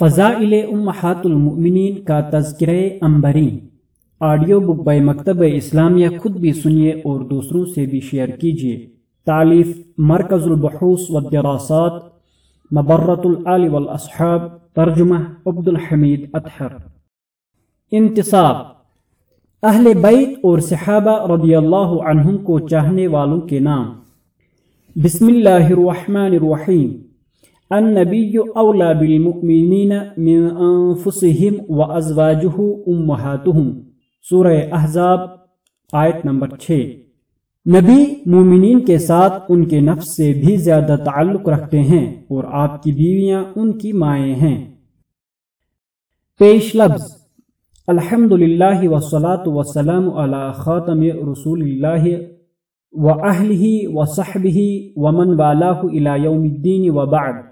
فضائل امہات المؤمنین کا تذکرہ امبری آڈیو بک بائی مکتب اسلامیہ خود بھی سنیے اور دوسروں سے بھی شیئر کیجیے۔ تعلیف مرکز البحوث والدراسات مبرت العلی والاصحاب ترجمہ عبد الحمید اطہر۔ انتصاب۔ اہل بیت اور صحابہ رضی اللہ عنہم کو چاہنے والوں کے نام۔ بسم اللہ الرحمن الرحیم۔ النبی اولا بالمؤمنین من انفسهم و امہاتهم سورہ احزاب، آیت نمبر 6 نبی مومنین کے ساتھ ان کے نفس سے بھی زیادہ تعلق رکھتے ہیں اور آپ کی بیویاں ان کی مائیں ہیں۔ پیش لفظ الحمد للہ وسلاۃ وسلم علی خاتم رسول اللہ و اہل و صحب ومن والاہ الى یوم الدین وبعد۔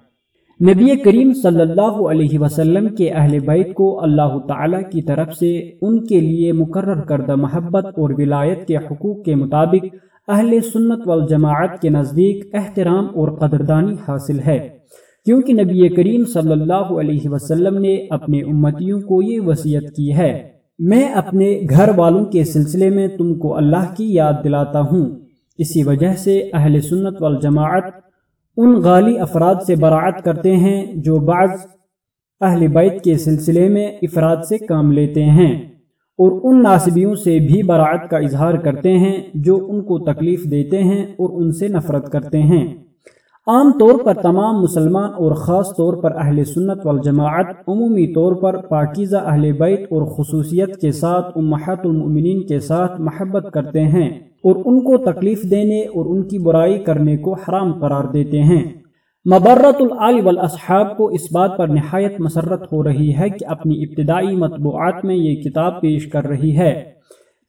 نبی کریم صلی اللہ علیہ وسلم کے اہل بیت کو اللہ تعالی کی طرف سے ان کے لیے مقرر کردہ محبت اور ولایت کے حقوق کے مطابق اہل سنت والجماعت کے نزدیک احترام اور قدردانی حاصل ہے۔ کیونکہ نبی کریم صلی اللہ علیہ وسلم نے اپنے امتیوں کو یہ وصیت کی ہے، میں اپنے گھر والوں کے سلسلے میں تم کو اللہ کی یاد دلاتا ہوں۔ اسی وجہ سے اہل سنت والجماعت ان غالی افراد سے براعت کرتے ہیں جو بعض اہل بیت کے سلسلے میں افراد سے کام لیتے ہیں اور ان ناصبیوں سے بھی براعت کا اظہار کرتے ہیں جو ان کو تکلیف دیتے ہیں اور ان سے نفرت کرتے ہیں۔ عام طور پر تمام مسلمان اور خاص طور پر اہل سنت والجماعت عمومی طور پر پاکیزہ اہل بیت اور خصوصیت کے ساتھ، امہات المؤمنین کے ساتھ محبت کرتے ہیں اور ان کو تکلیف دینے اور ان کی برائی کرنے کو حرام قرار دیتے ہیں۔ مبرت العلی والاصحاب کو اس بات پر نہایت مسرت ہو رہی ہے کہ اپنی ابتدائی مطبوعات میں یہ کتاب پیش کر رہی ہے۔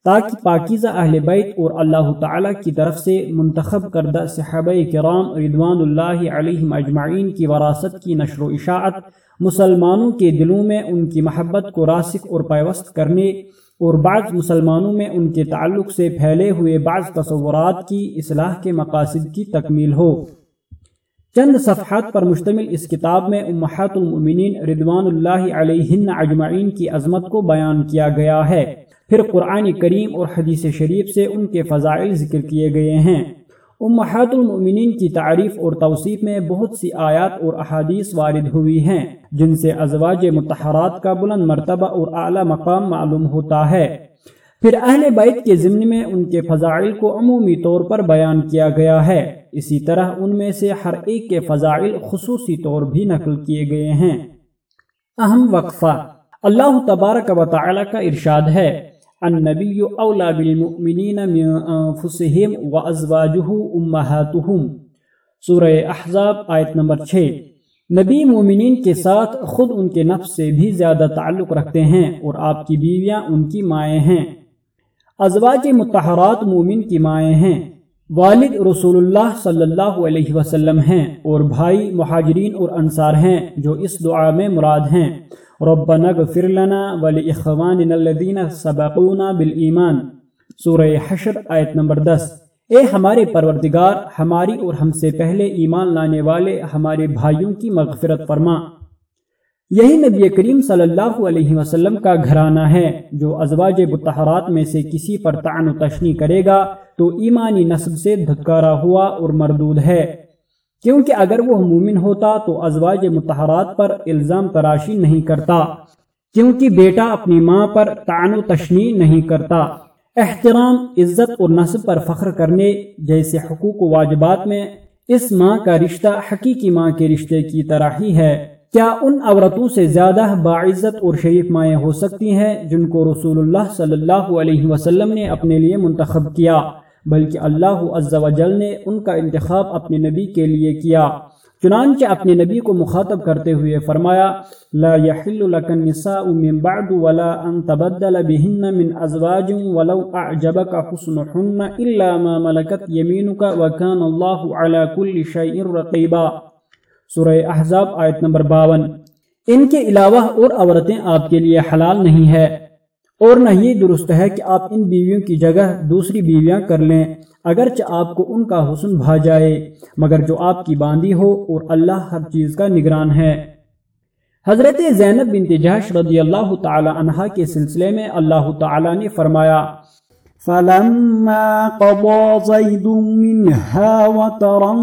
تاکہ پاکیزہ اہل بیت اور اللہ تعالیٰ کی طرف سے منتخب کردہ صحابہ کرام ردوان اللہ علیہ اجمعین کی وراثت کی نشر و اشاعت مسلمانوں کے دلوں میں ان کی محبت کو راسک اور پیوست کرنے اور بعض مسلمانوں میں ان کے تعلق سے پھیلے ہوئے بعض تصورات کی اصلاح کے مقاصد کی تکمیل ہو۔ چند صفحات پر مشتمل اس کتاب میں امہات المؤمنین ردوان اللہ علیہن اجمعین کی عظمت کو بیان کیا گیا ہے۔ پھر قرآن کریم اور حدیث شریف سے ان کے فضائل ذکر کیے گئے ہیں۔ امہات المؤمنین کی تعریف اور توصیف میں بہت سی آیات اور احادیث وارد ہوئی ہیں، جن سے ازواج متحرات کا بلند مرتبہ اور اعلیٰ مقام معلوم ہوتا ہے۔ پھر اہل بیت کے ضمن میں ان کے فضائل کو عمومی طور پر بیان کیا گیا ہے۔ اسی طرح ان میں سے ہر ایک کے فضائل خصوصی طور بھی نقل کیے گئے ہیں۔ اہم وقفہ۔ اللہ تبارک و تعالی کا ارشاد ہے۔ النبی اولا بالمؤمنین من انفسهم و ازواجہ امہاتہم سورہ احزاب آیت نمبر 6 نبی مومنین کے ساتھ خود ان کے نفس سے بھی زیادہ تعلق رکھتے ہیں اور آپ کی بیویاں ان کی مائیں ہیں۔ ازواج متحرات مومن کی مائیں ہیں۔ والد رسول اللہ صلی اللہ علیہ وسلم ہیں اور بھائی مہاجرین اور انصار ہیں جو اس دعا میں مراد ہیں۔ ربنا اغفر لنا ولاخواننا الذين سبقونا بالایمان سورہ حشر آیت نمبر دس. اے ہمارے پروردگار، ہماری اور ہم سے پہلے ایمان لانے والے ہمارے بھائیوں کی مغفرت فرما۔ یہی نبی کریم صلی اللہ علیہ وسلم کا گھرانہ ہے، جو ازواج بتحرات میں سے کسی پر تعن و تشنی کرے گا تو ایمانی نصب سے دھکارا ہوا اور مردود ہے۔ کیونکہ اگر وہ مومن ہوتا تو ازواج متحرات پر الزام تراشی نہیں کرتا، کیونکہ بیٹا اپنی ماں پر تعن و تشنی نہیں کرتا۔ احترام، عزت اور نصب پر فخر کرنے جیسے حقوق و واجبات میں اس ماں کا رشتہ حقیقی ماں کے رشتے کی طرح ہی ہے۔ کیا ان عورتوں سے زیادہ باعزت اور شریف مائیں ہو سکتی ہیں جن کو رسول اللہ صلی اللہ علیہ وسلم نے اپنے لیے منتخب کیا؟ بلکہ اللہ عز و جل نے ان کا انتخاب اپنے نبی کے لیے کیا۔ چنانچہ اپنے نبی کو مخاطب کرتے ہوئے فرمایا، لا يحل لك النساء من بعد ولا ان تبدل بهن من ازواج ولو اعجبك حسنهن الا ما ملكت يمينك وكان الله على كل شيء رقيبا سورہ احزاب آیت نمبر 52 ان کے علاوہ اور عورتیں آپ کے لیے حلال نہیں ہے اور نہ یہ درست ہے کہ آپ ان بیویوں کی جگہ دوسری بیویاں کر لیں، اگرچہ آپ کو ان کا حسن بھا جائے، مگر جو آپ کی باندھی ہو اور اللہ ہر چیز کا نگران ہے۔ حضرت زینب بنت جہش رضی اللہ تعالی عنہ کے سلسلے میں اللہ تعالی نے فرمایا، فلما قضى زيد منها وترا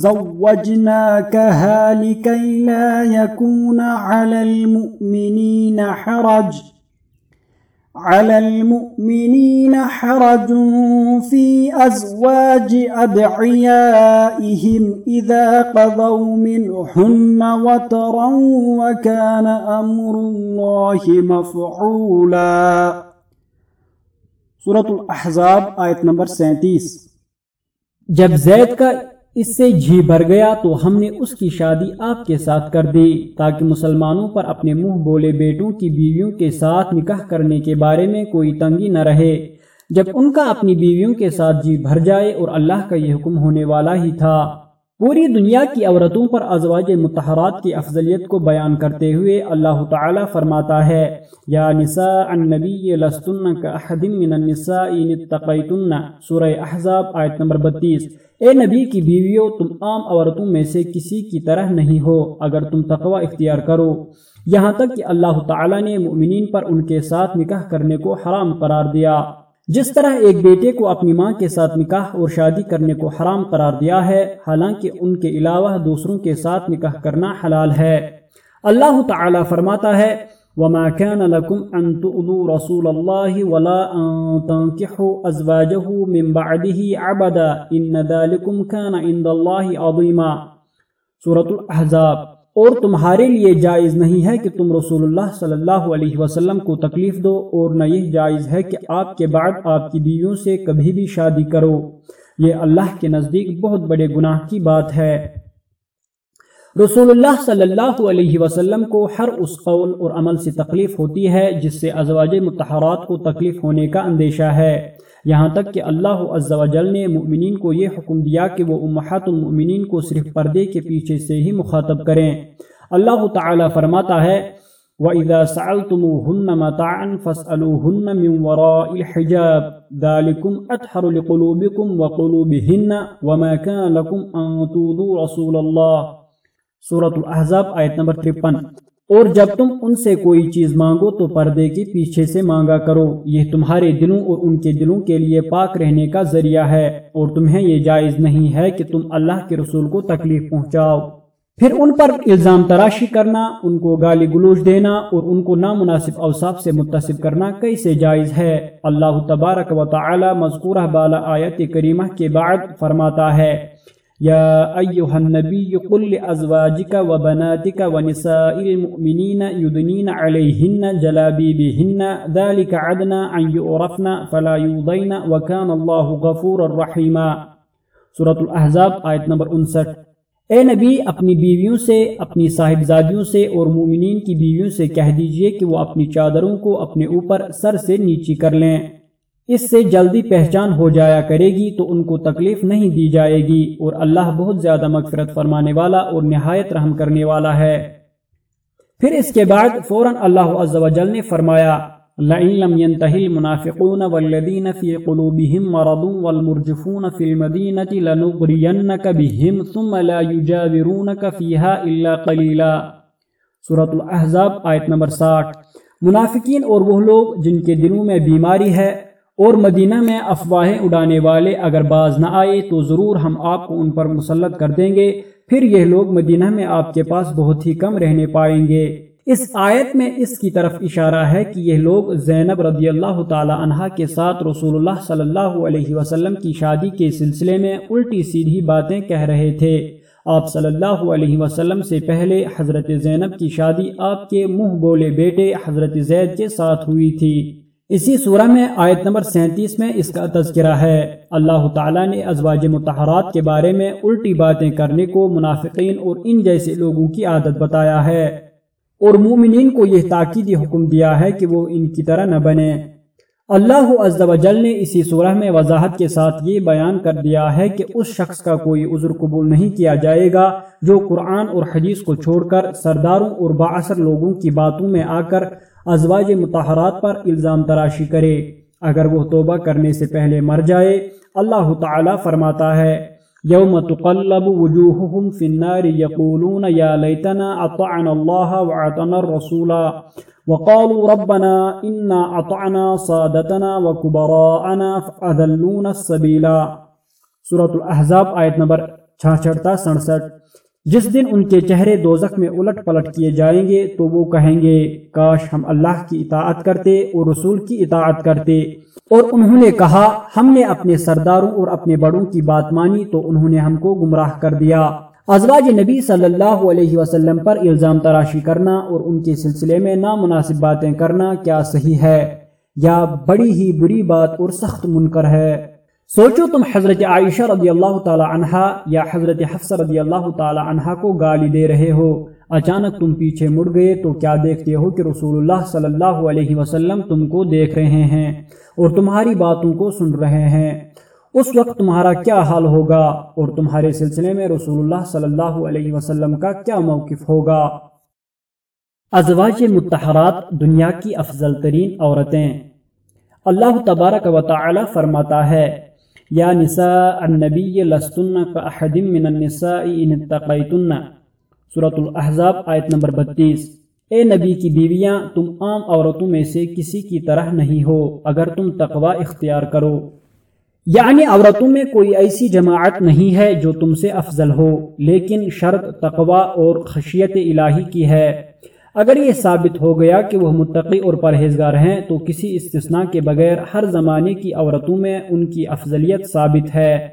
زوجناكها لكي لا يكون على المؤمنين حرج على المؤمنين حرج في أزواج أدعيائهم إذا قضوا منهن وترا وكان أمر الله مفعولا. صورت الأحزاب آیت نمبر سینتیس جب زید کا اس سے جھی بھر گیا تو ہم نے اس کی شادی آپ کے ساتھ کر دی تاکہ مسلمانوں پر اپنے منہ بولے بیٹوں کی بیویوں کے ساتھ نکاح کرنے کے بارے میں کوئی تنگی نہ رہے۔ جب ان کا اپنی بیویوں کے ساتھ جی بھر جائے اور اللہ کا یہ حکم ہونے والا ہی تھا۔ پوری دنیا کی عورتوں پر ازواج متحرات کی افضلیت کو بیان کرتے ہوئے اللہ تعالی فرماتا ہے، یا نساء النبی لستن کا احد من النساء ان اتقیتن، سورہ احزاب آیت نمبر 32 اے نبی کی بیویوں، تم عام عورتوں میں سے کسی کی طرح نہیں ہو، اگر تم تقوی اختیار کرو۔ یہاں تک کہ اللہ تعالی نے مؤمنین پر ان کے ساتھ نکاح کرنے کو حرام قرار دیا۔ جس طرح ایک بیٹے کو اپنی ماں کے ساتھ نکاح اور شادی کرنے کو حرام قرار دیا ہے، حالانکہ ان کے علاوہ دوسروں کے ساتھ نکاح کرنا حلال ہے۔ اللہ تعالی فرماتا ہے، وما كان لكم ان تؤذوا رسول الله ولا ان تنكحوا ازواجه من بعده عبدا ان ذلكم كان عند الله عظيما۔ سورة الاحزاب اور تمہارے لیے جائز نہیں ہے کہ تم رسول اللہ صلی اللہ علیہ وسلم کو تکلیف دو اور نہ یہ جائز ہے کہ آپ کے بعد آپ کی بیویوں سے کبھی بھی شادی کرو۔ یہ اللہ کے نزدیک بہت بڑے گناہ کی بات ہے۔ رسول اللہ صلی اللہ علیہ وسلم کو ہر اس قول اور عمل سے تکلیف ہوتی ہے جس سے ازواج متحرات کو تکلیف ہونے کا اندیشہ ہے۔ یہاں تک کہ اللہ عز و جل نے مؤمنین کو یہ حکم دیا کہ وہ امہات المؤمنین کو صرف پردے کے پیچھے سے ہی مخاطب کریں۔ اللہ تعالی فرماتا ہے، وَإِذَا سَعَلْتُمُوهُنَّ مَتَاعًا فَاسْأَلُوهُنَّ مِنْ وَرَاءِ الْحِجَابِ ذَلِكُمْ أَطْهَرُ لِقُلُوبِكُمْ وَقُلُوبِهِنَّ وَمَا كَانَ لَكُمْ أَن تُؤْذُوا رَسُولَ اللَّهِ۔ سورة الاحزاب آیت نمبر 53 اور جب تم ان سے کوئی چیز مانگو تو پردے کے پیچھے سے مانگا کرو۔ یہ تمہارے دلوں اور ان کے دلوں کے لیے پاک رہنے کا ذریعہ ہے اور تمہیں یہ جائز نہیں ہے کہ تم اللہ کے رسول کو تکلیف پہنچاؤ۔ پھر ان پر الزام تراشی کرنا، ان کو گالی گلوچ دینا اور ان کو نامناسب اوصاف سے متصف کرنا کیسے جائز ہے؟ اللہ تبارک و تعالی مذکورہ بالا آیت کریمہ کے بعد فرماتا ہے يا أيها النبي قل لأزواجك وبناتك ونساء المؤمنين يدنين عليهن جلابيبهن ذلك عدنا أن يؤرفن فلا يوضين وكان الله غفورا رحيما سورة الأحزاب آیت نمبر 59 اے نبی، اپنی بیویوں سے، اپنی صاحبزادیوں سے اور مومنین کی بیویوں سے کہہ دیجیے کہ وہ اپنی چادروں کو اپنے اوپر سر سے نیچی کر لیں۔ اس سے جلدی پہچان ہو جایا کرے گی تو ان کو تکلیف نہیں دی جائے گی اور اللہ بہت زیادہ مغفرت فرمانے والا اور نہایت رحم کرنے والا ہے۔ پھر اس کے بعد فوراً اللہ عز و جل نے فرمایا لَإِن لَمْ يَنْتَهِ الْمُنَافِقُونَ وَالَّذِينَ فِي قُلُوبِهِمْ مَرَضٌ وَالْمُرْجِفُونَ فِي الْمَدِينَةِ لَنُغْرِيَنَّكَ بِهِمْ ثُمَّ لَا يُجَاوِرُونَكَ فِيهَا إِلَّا قَلِيلًا سورة الاحزاب، آیت نمبر 60 منافقین اور وہ لوگ جن کے دلوں میں بیماری ہے اور مدینہ میں افواہیں اڑانے والے اگر باز نہ آئے تو ضرور ہم آپ کو ان پر مسلط کر دیں گے، پھر یہ لوگ مدینہ میں آپ کے پاس بہت ہی کم رہنے پائیں گے۔ اس آیت میں اس کی طرف اشارہ ہے کہ یہ لوگ زینب رضی اللہ تعالی عنہ کے ساتھ رسول اللہ صلی اللہ علیہ وسلم کی شادی کے سلسلے میں الٹی سیدھی باتیں کہہ رہے تھے۔ آپ صلی اللہ علیہ وسلم سے پہلے حضرت زینب کی شادی آپ کے منہ بولے بیٹے حضرت زید کے ساتھ ہوئی تھی۔ اسی سورہ میں آیت نمبر سینتیس میں اس کا تذکرہ ہے۔ اللہ تعالیٰ نے ازواج متحرات کے بارے میں الٹی باتیں کرنے کو منافقین اور ان جیسے لوگوں کی عادت بتایا ہے۔ اور مومنین کو یہ تاکیدی حکم دیا ہے کہ وہ ان کی طرح نہ بنے۔ اللہ عز و جل نے اسی سورہ میں وضاحت کے ساتھ یہ بیان کر دیا ہے کہ اس شخص کا کوئی عذر قبول نہیں کیا جائے گا جو قرآن اور حدیث کو چھوڑ کر سرداروں اور باثر لوگوں کی باتوں میں آ کر ازواج متحرات پر الزام تراشی کرے۔ اگر وہ توبہ کرنے سے پہلے مر جائے، اللہ تعالی فرماتا ہے يوم تقلب وجوههم في النار يقولون يا ليتنا أطعنا الله وأطعنا الرسول وقالوا ربنا إنا أطعنا صادتنا وكبراءنا فأذلونا السبيل سورة الأحزاب آیت نمبر 66 67 جس دن ان کے چہرے دوزخ میں الٹ پلٹ کیے جائیں گے تو وہ کہیں گے، کاش ہم اللہ کی اطاعت کرتے اور رسول کی اطاعت کرتے۔ اور انہوں نے کہا، ہم نے اپنے سرداروں اور اپنے بڑوں کی بات مانی تو انہوں نے ہم کو گمراہ کر دیا۔ ازواج نبی صلی اللہ علیہ وسلم پر الزام تراشی کرنا اور ان کے سلسلے میں نامناسب باتیں کرنا کیا صحیح ہے؟ یا بڑی ہی بری بات اور سخت منکر ہے؟ سوچو تم حضرت عائشہ رضی اللہ تعالی عنہ یا حضرت حفصہ رضی اللہ تعالی عنہ کو گالی دے رہے ہو؟ اچانک تم پیچھے مڑ گئے تو کیا دیکھتے ہو کہ رسول اللہ صلی اللہ علیہ وسلم تم کو دیکھ رہے ہیں اور تمہاری باتوں کو سن رہے ہیں۔ اس وقت تمہارا کیا حال ہوگا اور تمہارے سلسلے میں رسول اللہ صلی اللہ علیہ وسلم کا کیا موقف ہوگا؟ ازواج متحرات، دنیا کی افضل ترین عورتیں۔ اللہ تبارک و تعالی فرماتا ہے یا نساء النبی لستن کا احدم من النساء ان اتقیتن سورة الاحزاب آیت نمبر بتیس. اے نبی کی بیویاں، تم عام عورتوں میں سے کسی کی طرح نہیں ہو اگر تم تقوی اختیار کرو۔ یعنی عورتوں میں کوئی ایسی جماعت نہیں ہے جو تم سے افضل ہو، لیکن شرط تقوی اور خشیت الہی کی ہے۔ اگر یہ ثابت ہو گیا کہ وہ متقی اور پرہیزگار ہیں، تو کسی استثناء کے بغیر ہر زمانے کی عورتوں میں ان کی افضلیت ثابت ہے۔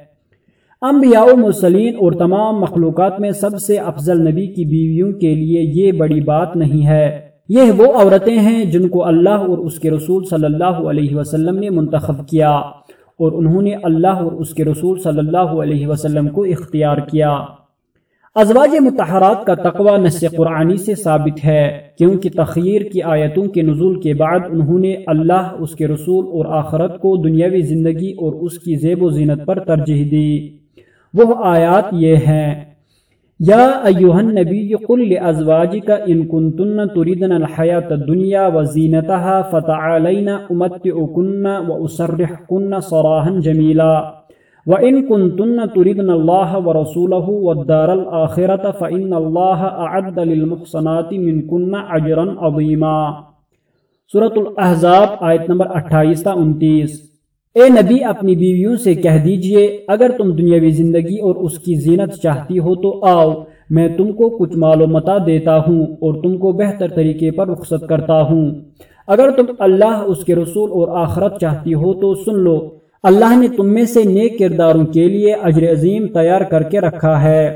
انبیاء و مرسلین اور تمام مخلوقات میں سب سے افضل نبی کی بیویوں کے لیے یہ بڑی بات نہیں ہے۔ یہ وہ عورتیں ہیں جن کو اللہ اور اس کے رسول صلی اللہ علیہ وسلم نے منتخب کیا اور انہوں نے اللہ اور اس کے رسول صلی اللہ علیہ وسلم کو اختیار کیا۔ ازواج متحرات کا تقوی نس قرآنی سے ثابت ہے، کیونکہ تخیر کی آیتوں کے نزول کے بعد انہوں نے اللہ، اس کے رسول اور آخرت کو دنیاوی زندگی اور اس کی زیب و زینت پر ترجیح دی۔ وہ آیات یہ ہیں۔ یا ایوہ النبی قل لازواجک ان کنتن تریدن الحیات الدنیا وزینتها فتعالین امتعکن واسرحکن صراحا جمیلا۔ وَإِن كُنتُنَّ تُرِدْنَ اللَّهَ وَرَسُولَهُ وَالدَّارَ الْآخِرَةَ فَإِنَّ اللَّهَ أَعَدَّ لِلْمُحْصَنَاتِ مِنْكُنَّ عَجْرًا عَظِيمًا۔ سورة الاحزاب آیت نمبر 28 تا 29 اے نبی، اپنی بیویوں سے کہہ دیجیے، اگر تم دنیاوی زندگی اور اس کی زینت چاہتی ہو تو آؤ، میں تم کو کچھ معلومتا دیتا ہوں اور تم کو بہتر طریقے پر رخصت کرتا ہوں۔ اگر تم اللہ، اس کے رسول اور آخرت چاہتی ہو تو سن لو۔ اللہ نے تم میں سے نیک کرداروں کے لیے اجر عظیم تیار کر کے رکھا ہے۔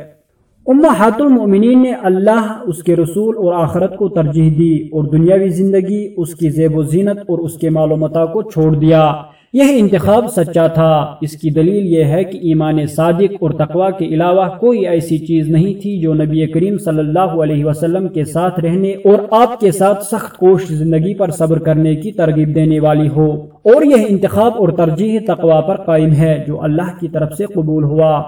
امہات المؤمنین نے اللہ، اس کے رسول اور آخرت کو ترجیح دی اور دنیاوی زندگی، اس کی زیب و زینت اور اس کے معلومات کو چھوڑ دیا۔ یہ انتخاب سچا تھا۔ اس کی دلیل یہ ہے کہ ایمان صادق اور تقوی کے علاوہ کوئی ایسی چیز نہیں تھی جو نبی کریم صلی اللہ علیہ وسلم کے ساتھ رہنے اور آپ کے ساتھ سخت کوش زندگی پر صبر کرنے کی ترغیب دینے والی ہو۔ اور یہ انتخاب اور ترجیح تقوی پر قائم ہے جو اللہ کی طرف سے قبول ہوا۔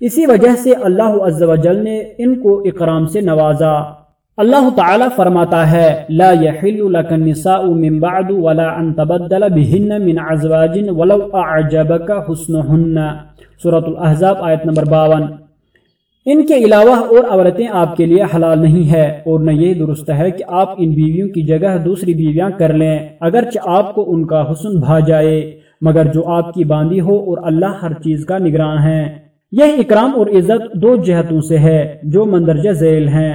اسی وجہ سے اللہ عز و جل نے ان کو اکرام سے نوازا۔ اللہ تعالی فرماتا ہے، لا يحل لك النساء من بعد ولا ان تبدل بهن من ازواج ولو اعجبك حسنهن۔ سورۃ الاحزاب آیت نمبر 52 ان کے علاوہ اور عورتیں آپ کے لیے حلال نہیں ہے اور نہ یہ درست ہے کہ آپ ان بیویوں کی جگہ دوسری بیویاں کر لیں، اگرچہ آپ کو ان کا حسن بھا جائے۔ مگر جو آپ کی باندھی ہو اور اللہ ہر چیز کا نگران ہے یہ اکرام اور عزت دو جہتوں سے ہے، جو مندرجہ ذیل ہیں۔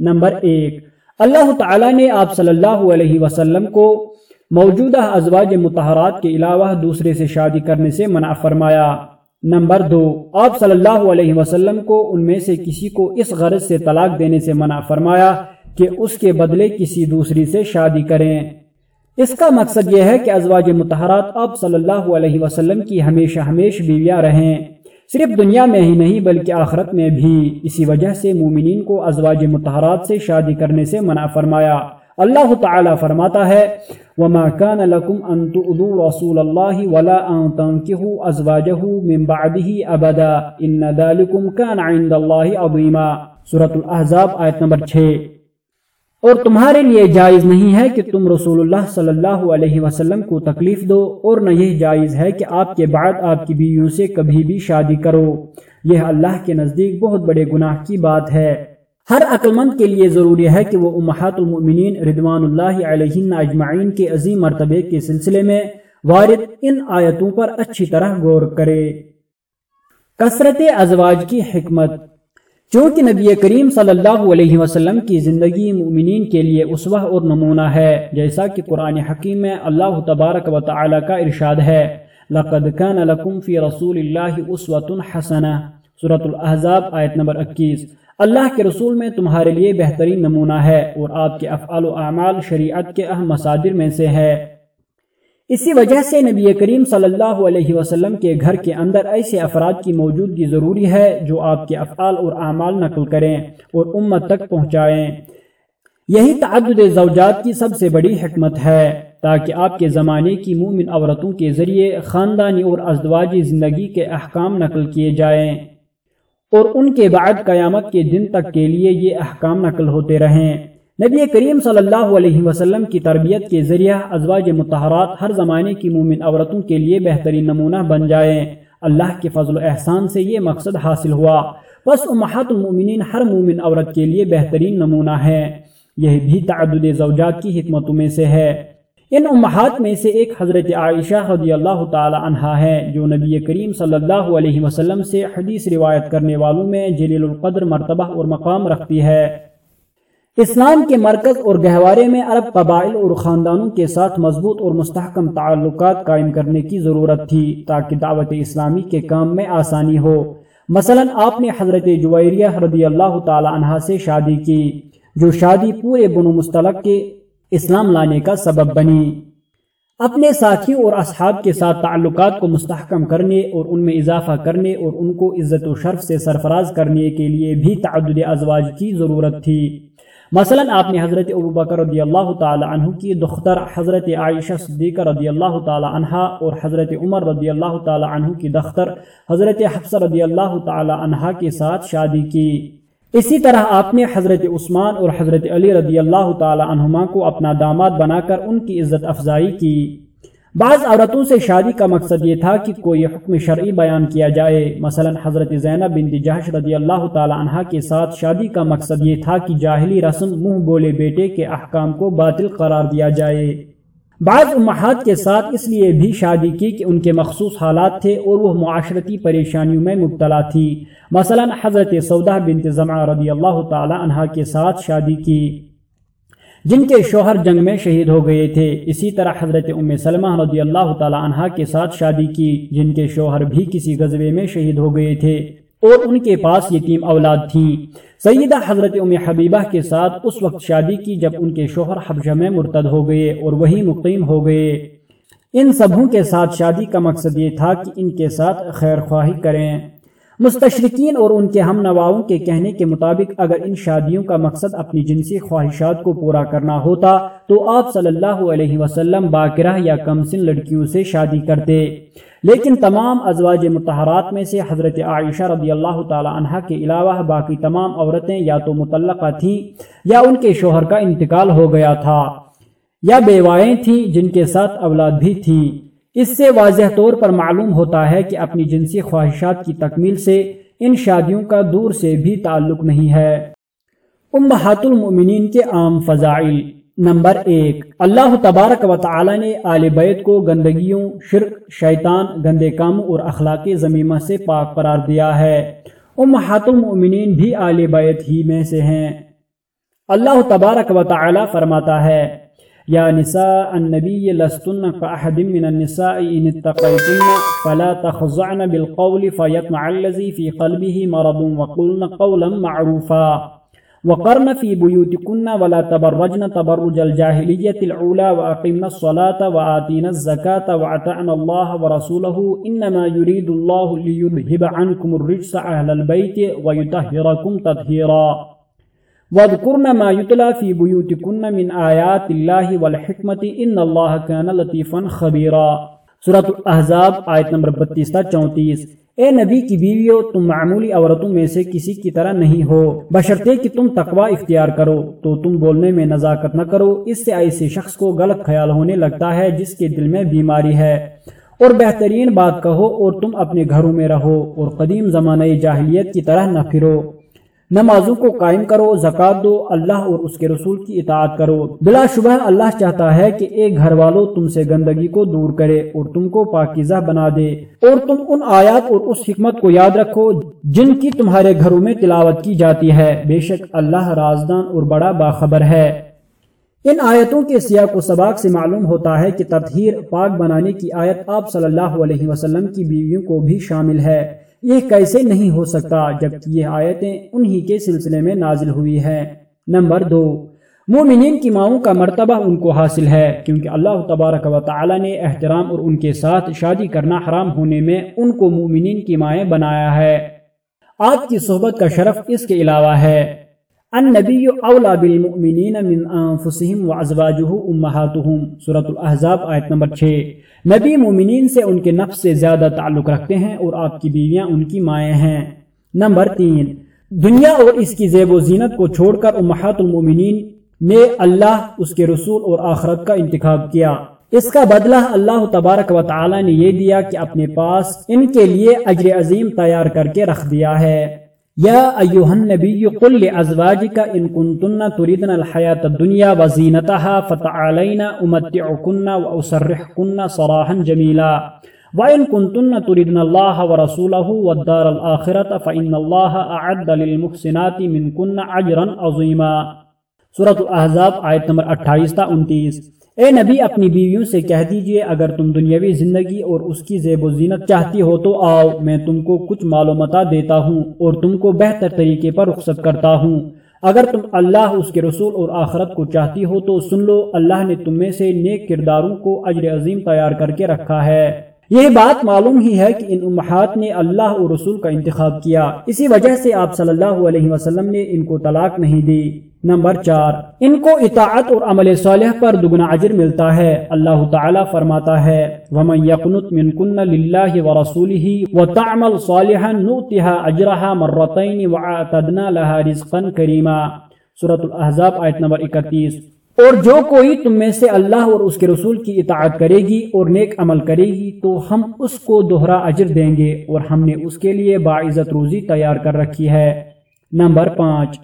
نمبر ایک۔ اللہ تعالیٰ نے آپ صلی اللہ علیہ وسلم کو موجودہ ازواج متحرات کے علاوہ دوسرے سے شادی کرنے سے منع فرمایا۔ نمبر دو، آپ صلی اللہ علیہ وسلم کو ان میں سے کسی کو اس غرض سے طلاق دینے سے منع فرمایا کہ اس کے بدلے کسی دوسری سے شادی کریں۔ اس کا مقصد یہ ہے کہ ازواج متحرات آپ صلی اللہ علیہ وسلم کی ہمیشہ ہمیش بیویاں رہیں۔ صرف دنیا میں ہی نہیں بلکہ آخرت میں بھی۔ اسی وجہ سے مومنین کو ازواج متحرات سے شادی کرنے سے منع فرمایا۔ اللہ تعالی فرماتا ہے، وما كان لكم ان تؤذوا رسول الله ولا ان تنكحوا ازواجه من بعده ابدا ان ذلكم كان عند الله عظيما۔ سورة الاحزاب آیت نمبر 6 اور تمہارے لیے جائز نہیں ہے کہ تم رسول اللہ صلی اللہ علیہ وسلم کو تکلیف دو، اور نہ یہ جائز ہے کہ آپ کے بعد آپ کی بیویوں سے کبھی بھی شادی کرو۔ یہ اللہ کے نزدیک بہت بڑے گناہ کی بات ہے۔ ہر مند کے لیے ضروری ہے کہ وہ امہات المؤمنین ردوان اللہ علیہ اجمعین کے عظیم مرتبے کے سلسلے میں وارد ان آیتوں پر اچھی طرح غور کرے۔ کثرت ازواج کی حکمت۔ چونکہ نبی کریم صلی اللہ علیہ وسلم کی زندگی مومنین کے لیے اسوہ اور نمونہ ہے، جیسا کہ قرآن حکیم میں اللہ تبارک و تعالی کا ارشاد ہے۔ لقد كان لكم في رسول الله اسوة حسنہ، سورة الاحزاب آیت نمبر 21 اللہ کے رسول میں تمہارے لیے بہترین نمونہ ہے اور آپ کے افعال و اعمال شریعت کے اہم مصادر میں سے ہے۔ اسی وجہ سے نبی کریم صلی اللہ علیہ وسلم کے گھر کے اندر ایسے افراد کی موجودگی ضروری ہے جو آپ کے افعال اور اعمال نقل کریں اور امت تک پہنچائیں۔ یہی تعدد زوجات کی سب سے بڑی حکمت ہے، تاکہ آپ کے زمانے کی مومن عورتوں کے ذریعے خاندانی اور ازدواجی زندگی کے احکام نقل کیے جائیں۔ اور ان کے بعد قیامت کے دن تک کے لیے یہ احکام نقل ہوتے رہیں۔ نبی کریم صلی اللہ علیہ وسلم کی تربیت کے ذریعہ ازواج متحرات ہر زمانے کی مومن عورتوں کے لیے بہترین نمونہ بن جائیں اللہ کے فضل و احسان سے یہ مقصد حاصل ہوا۔ بس امہات المومنین ہر مومن عورت کے لیے بہترین نمونہ ہے۔ یہ بھی تعدد زوجات کی حکمتوں میں سے ہے۔ ان امہات میں سے ایک حضرت عائشہ رضی اللہ تعالی عنہ ہے، جو نبی کریم صلی اللہ علیہ وسلم سے حدیث روایت کرنے والوں میں جلیل القدر مرتبہ اور مقام رکھتی ہے۔ اسلام کے مرکز اور گہوارے میں عرب قبائل اور خاندانوں کے ساتھ مضبوط اور مستحکم تعلقات قائم کرنے کی ضرورت تھی تاکہ دعوت اسلامی کے کام میں آسانی ہو۔ مثلا آپ نے حضرت جویریہ رضی اللہ تعالی عنہ سے شادی کی، جو شادی پورے بنو مستلق کے اسلام لانے کا سبب بنی۔ اپنے ساتھیوں اور اصحاب کے ساتھ تعلقات کو مستحکم کرنے اور ان میں اضافہ کرنے اور ان کو عزت و شرف سے سرفراز کرنے کے لیے بھی تعدد ازواج کی ضرورت تھی۔ مثلا آپ نے حضرت ابو بکر رضی اللہ تعالی عنہ کی دختر حضرت عائشہ صدیقہ رضی اللہ تعالی عنہ اور حضرت عمر رضی اللہ تعالی عنہ کی دختر حضرت حفصہ رضی اللہ تعالی عنہ کے ساتھ شادی کی۔ اسی طرح آپ نے حضرت عثمان اور حضرت علی رضی اللہ تعالی عنہما کو اپنا داماد بنا کر ان کی عزت افزائی کی۔ بعض عورتوں سے شادی کا مقصد یہ تھا کہ کوئی حکم شرعی بیان کیا جائے۔ مثلا حضرت زینب بنت جہش رضی اللہ تعالی عنہ کے ساتھ شادی کا مقصد یہ تھا کہ جاہلی رسم منہ بولے بیٹے کے احکام کو باطل قرار دیا جائے۔ بعض امہات کے ساتھ اس لیے بھی شادی کی کہ ان کے مخصوص حالات تھے اور وہ معاشرتی پریشانیوں میں مبتلا تھی۔ مثلا حضرت سودہ بنت زمع رضی اللہ تعالی عنہ کے ساتھ شادی کی۔ جن کے شوہر جنگ میں شہید ہو گئے تھے۔ اسی طرح حضرت ام سلمہ رضی اللہ تعالی عنہ کے ساتھ شادی کی، جن کے شوہر بھی کسی غزوے میں شہید ہو گئے تھے۔ اور ان کے پاس یتیم اولاد تھیں۔ سیدہ حضرت ام حبیبہ کے ساتھ اس وقت شادی کی جب ان کے شوہر حبشہ میں مرتد ہو گئے اور وہی مقیم ہو گئے۔ ان سبوں کے ساتھ شادی کا مقصد یہ تھا کہ ان کے ساتھ خیر خواہی کریں۔ مستشرقین اور ان کے ہم نواؤں کے کہنے کے مطابق اگر ان شادیوں کا مقصد اپنی جنسی خواہشات کو پورا کرنا ہوتا تو آپ صلی اللہ علیہ وسلم باقرہ یا کمسن لڑکیوں سے شادی کرتے۔ لیکن تمام ازواج متحرات میں سے حضرت عائشہ رضی اللہ تعالی عنہ کے علاوہ باقی تمام عورتیں یا تو متعلقہ تھیں یا ان کے شوہر کا انتقال ہو گیا تھا۔ یا بیوائیں تھیں جن کے ساتھ اولاد بھی تھیں۔ اس سے واضح طور پر معلوم ہوتا ہے کہ اپنی جنسی خواہشات کی تکمیل سے ان شادیوں کا دور سے بھی تعلق نہیں ہے۔ امہات المؤمنین کے عام فضائل۔ نمبر ایک۔ اللہ تبارک و تعالی نے آل بیت کو گندگیوں، شرک، شیطان، گندے کاموں اور اخلاقی زمیمہ سے پاک قرار دیا ہے۔ امہات المؤمنین بھی آل بیت ہی میں سے ہیں۔ اللہ تبارک و تعالی فرماتا ہے یا نساء النبی لستن فأحد من النساء إن اتقیتن فلا تخضعن بالقول فیطمع الذي في قلبه مرض وقلن قولا معروفا. وقرن في بيوتكن ولا تبرجن تبرج الجاهلية العولى وأقمنا الصلاة وآتينا الزكاة وعتعنا الله ورسوله إنما يريد الله ليذهب عنكم الرجس أهل البيت ويطهركم تطهيرا. واذكرن ما يتلى في بيوتكن من آيات الله والحكمة إن الله كان لطيفا خبيرا. سورة الأحزاب آیت نمبر 32 34 اے نبی کی بیویوں، تم معمولی عورتوں میں سے کسی کی طرح نہیں ہو۔ بشرطے کہ تم تقوی اختیار کرو، تو تم بولنے میں نزاکت نہ کرو۔ اس سے ایسے شخص کو غلط خیال ہونے لگتا ہے جس کے دل میں بیماری ہے۔ اور بہترین بات کہو اور تم اپنے گھروں میں رہو اور قدیم زمانہ جاہلیت کی طرح نہ پھرو۔ نمازوں کو قائم کرو زکات دو، اللہ اور اس کے رسول کی اطاعت کرو۔ بلا شبہ اللہ چاہتا ہے کہ ایک گھر والوں تم سے گندگی کو دور کرے اور تم کو پاکیزہ بنا دے۔ اور تم ان آیات اور اس حکمت کو یاد رکھو جن کی تمہارے گھروں میں تلاوت کی جاتی ہے۔ بے شک اللہ رازدان اور بڑا باخبر ہے۔ ان آیتوں کے سیاق و سباق سے معلوم ہوتا ہے کہ تطہیر پاک بنانے کی آیت آپ صلی اللہ علیہ وسلم کی بیویوں کو بھی شامل ہے۔ یہ کیسے نہیں ہو سکتا جبکہ یہ آیتیں انہی کے سلسلے میں نازل ہوئی ہے نمبر دو، مومنین کی ماؤں کا مرتبہ ان کو حاصل ہے، کیونکہ اللہ تبارک و تعالی نے احترام اور ان کے ساتھ شادی کرنا حرام ہونے میں ان کو مومنین کی مائیں بنایا ہے۔ آج کی صحبت کا شرف اس کے علاوہ ہے۔ النبی اولا بالمؤمنین من انفسهم وازواجه امہاتهم سورة الاحزاب، آیت نمبر 6 نبی مومنین سے ان کے نفس سے زیادہ تعلق رکھتے ہیں اور آپ کی بیویاں ان کی مائیں ہیں۔ نمبر تین، دنیا اور اس کی زیب و زینت کو چھوڑ کر امہات المومنین نے اللہ، اس کے رسول اور آخرت کا انتخاب کیا۔ اس کا بدلہ اللہ تبارک و تعالی نے یہ دیا کہ اپنے پاس ان کے لیے اجر عظیم تیار کر کے رکھ دیا ہے۔ یا ایوہ النبی قل لعزواجک ان کنتن تریدن الحیات الدنیا وزینتها فتعالین امتعکن واسرحکن صراحا جمیلا وَإِن كُنتُنَّ تُرِدْنَ اللَّهَ وَرَسُولَهُ وَالدَّارَ الْآخِرَةَ فَإِنَّ اللَّهَ أَعَدَّ لِلْمُحْسِنَاتِ مِنْكُنَّ عَجْرًا عَظِيمًا سورة الاحزاب آیت نمبر 28 تا 29 اے نبی، اپنی بیویوں سے کہہ دیجیے، اگر تم دنیاوی زندگی اور اس کی زیب و زینت چاہتی ہو تو آؤ، میں تم کو کچھ معلومات دیتا ہوں اور تم کو بہتر طریقے پر رخصت کرتا ہوں۔ اگر تم اللہ، اس کے رسول اور آخرت کو چاہتی ہو تو سن لو، اللہ نے تم میں سے نیک کرداروں کو اجر عظیم تیار کر کے رکھا ہے۔ یہ بات معلوم ہی ہے کہ ان امہات نے اللہ اور رسول کا انتخاب کیا۔ اسی وجہ سے آپ صلی اللہ علیہ وسلم نے ان کو طلاق نہیں دی۔ نمبر چار، ان کو اطاعت اور عمل صالح پر دگنا عجر ملتا ہے۔ اللہ تعالیٰ فرماتا ہے، وَمَن يَقْنُتْ مِنْكُنَّ لِلَّهِ وَرَسُولِهِ وَتَعْمَلْ صَالِحًا نُؤْتِهَا أَجْرَهَا مَرَّتَيْنِ وَعَتَدْنَا لَهَا رِزْقًا كَرِيمًا سورة الاحزاب آیت نمبر 31 اور جو کوئی تم میں سے اللہ اور اس کے رسول کی اطاعت کرے گی اور نیک عمل کرے گی، تو ہم اس کو دوہرا اجر دیں گے اور ہم نے اس کے لیے باعزت روزی تیار کر رکھی ہے۔ نمبر پانچ۔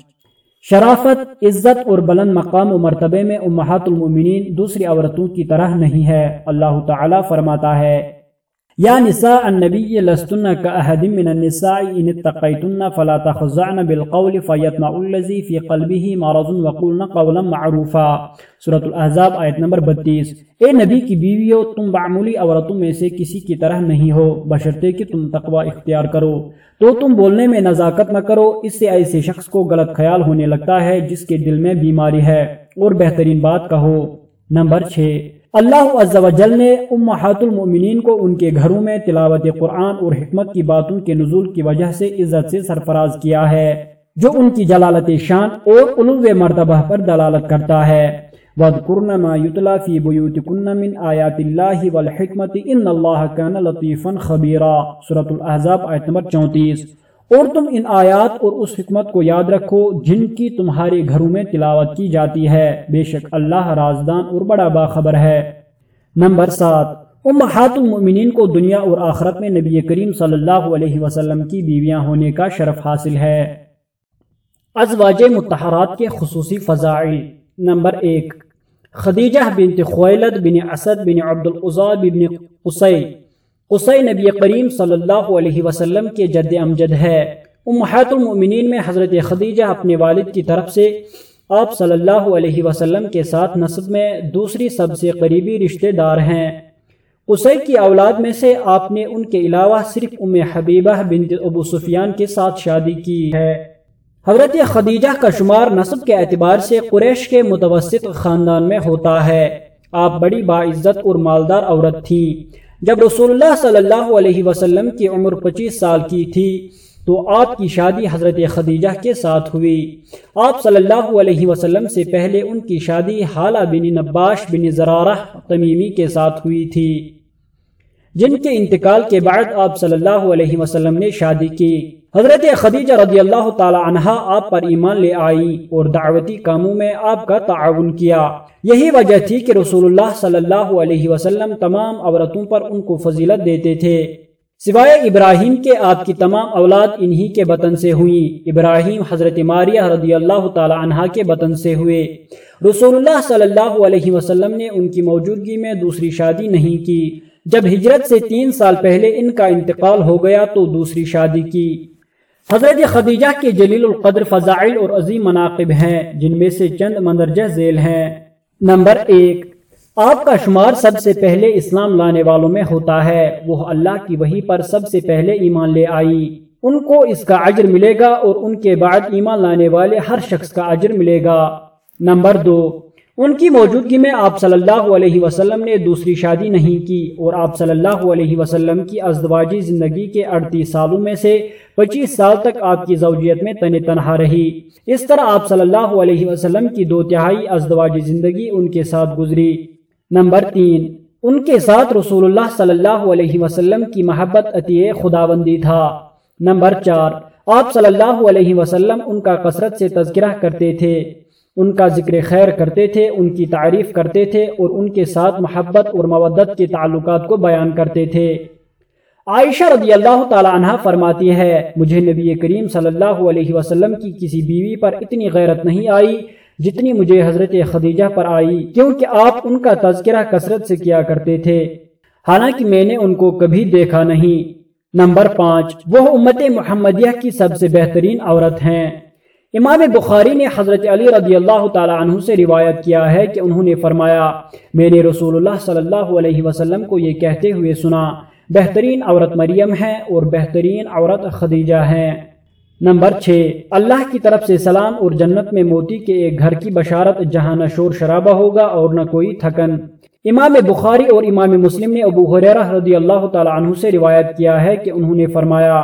شرافت، عزت اور بلند مقام و مرتبے میں امہات المومنین دوسری عورتوں کی طرح نہیں ہے۔ اللہ تعالیٰ فرماتا ہے یا نساء النبی لستن كأحد من النساء ان اتقیتن فلا تخزعن بالقول فیتمع الذی فی قلبه مرض وقلن قولا معروفا. سورة الاحزاب آیت نمبر 32 اے نبی کی بیویوں تم معمولی عورتوں میں سے کسی کی طرح نہیں ہو، بشرطے کہ تم تقوی اختیار کرو۔ تو تم بولنے میں نزاکت نہ کرو، اس سے ایسے شخص کو غلط خیال ہونے لگتا ہے جس کے دل میں بیماری ہے۔ اور بہترین بات کہو، نمبر 6 اللہ عز و جل نے امہات المؤمنین کو ان کے گھروں میں تلاوت قرآن اور حکمت کی باتوں کے نزول کی وجہ سے عزت سے سرفراز کیا ہے، جو ان کی جلالت شان اور علو مرتبہ پر دلالت کرتا ہے۔ وَذْكُرْنَ مَا يُتْلَى فِي بُيُوتِكُنَّ مِنْ آيَاتِ اللَّهِ وَالْحِكْمَةِ إِنَّ اللَّهَ كَانَ لَطِيفًا خَبِيرًا۔ سورة الاحزاب آیت نمبر 34 اور تم ان آیات اور اس حکمت کو یاد رکھو جن کی تمہارے گھروں میں تلاوت کی جاتی ہے۔ بے شک اللہ رازدان اور بڑا باخبر ہے۔ نمبر سات، امہات المؤمنین کو دنیا اور آخرت میں نبی کریم صلی اللہ علیہ وسلم کی بیویاں ہونے کا شرف حاصل ہے۔ ازواج متحرات کے خصوصی فضائل۔ نمبر ایک، خدیجہ بنت خویلد بن اسد بن عبد العزاد بن قصی قصی نبی کریم صلی اللہ علیہ وسلم کے جد امجد ہے۔ امہات المؤمنین میں حضرت خدیجہ اپنے والد کی طرف سے آپ صلی اللہ علیہ وسلم کے ساتھ نصب میں دوسری سب سے قریبی رشتہ دار ہیں۔ قصی کی اولاد میں سے آپ نے ان کے علاوہ صرف ام حبیبہ بنت ابو سفیان کے ساتھ شادی کی ہے۔ حضرت خدیجہ کا شمار نصب کے اعتبار سے قریش کے متوسط خاندان میں ہوتا ہے۔ آپ بڑی باعزت اور مالدار عورت تھیں۔ جب رسول اللہ صلی اللہ علیہ وسلم کی عمر پچیس سال کی تھی، تو آپ کی شادی حضرت خدیجہ کے ساتھ ہوئی۔ آپ صلی اللہ علیہ وسلم سے پہلے ان کی شادی حالہ بن نباش بن زرارہ تمیمی کے ساتھ ہوئی تھی۔ جن کے انتقال کے بعد آپ صلی اللہ علیہ وسلم نے شادی کی۔ حضرت خدیجہ رضی اللہ تعالی عنہ آپ پر ایمان لے آئی اور دعوتی کاموں میں آپ کا تعاون کیا۔ یہی وجہ تھی کہ رسول اللہ صلی اللہ علیہ وسلم تمام عورتوں پر ان کو فضیلت دیتے تھے۔ سوائے ابراہیم کے، آپ کی تمام اولاد انہی کے بطن سے ہوئی ابراہیم حضرت ماریہ رضی اللہ تعالی عنہ کے بطن سے ہوئے۔ رسول اللہ صلی اللہ علیہ وسلم نے ان کی موجودگی میں دوسری شادی نہیں کی۔ جب ہجرت سے تین سال پہلے ان کا انتقال ہو گیا تو دوسری شادی کی۔ حضرت خدیجہ کے جلیل القدر فضائل اور عظیم مناقب ہیں، جن میں سے چند مندرجہ ذیل ہیں۔ نمبر ایک، آپ کا شمار سب سے پہلے اسلام لانے والوں میں ہوتا ہے۔ وہ اللہ کی وحی پر سب سے پہلے ایمان لے آئی۔ ان کو اس کا عجر ملے گا اور ان کے بعد ایمان لانے والے ہر شخص کا عجر ملے گا۔ نمبر دو، ان کی موجودگی میں آپ صلی اللہ علیہ وسلم نے دوسری شادی نہیں کی اور آپ صلی اللہ علیہ وسلم کی ازدواجی زندگی کے اڑتیس سالوں میں سے پچیس سال تک آپ کی زوجیت میں تن تنہا رہی۔ اس طرح آپ صلی اللہ علیہ وسلم کی دو تہائی ازدواجی زندگی ان کے ساتھ گزری۔ نمبر تین، ان کے ساتھ رسول اللہ صلی اللہ علیہ وسلم کی محبت عطی خداوندی تھا۔ نمبر چار، آپ صلی اللہ علیہ وسلم ان کا کثرت سے تذکرہ کرتے تھے۔ ان کا ذکر خیر کرتے تھے، ان کی تعریف کرتے تھے اور ان کے ساتھ محبت اور مودت کے تعلقات کو بیان کرتے تھے۔ عائشہ رضی اللہ تعالی عنہ فرماتی ہے، مجھے نبی کریم صلی اللہ علیہ وسلم کی کسی بیوی پر اتنی غیرت نہیں آئی جتنی مجھے حضرت خدیجہ پر آئی، کیونکہ آپ ان کا تذکرہ کثرت سے کیا کرتے تھے۔ حالانکہ میں نے ان کو کبھی دیکھا نہیں۔ نمبر پانچ، وہ امت محمدیہ کی سب سے بہترین عورت ہیں۔ امام بخاری نے حضرت علی رضی اللہ تعالی عنہ سے روایت کیا ہے کہ انہوں نے فرمایا، میں نے رسول اللہ صلی اللہ علیہ وسلم کو یہ کہتے ہوئے سنا بہترین عورت مریم ہے اور بہترین عورت خدیجہ ہے۔ نمبر چھ، اللہ کی طرف سے سلام اور جنت میں موتی کے ایک گھر کی بشارت جہاں نہ شور شرابہ ہوگا اور نہ کوئی تھکن۔ امام بخاری اور امام مسلم نے ابو حریرہ رضی اللہ تعالی عنہ سے روایت کیا ہے کہ انہوں نے فرمایا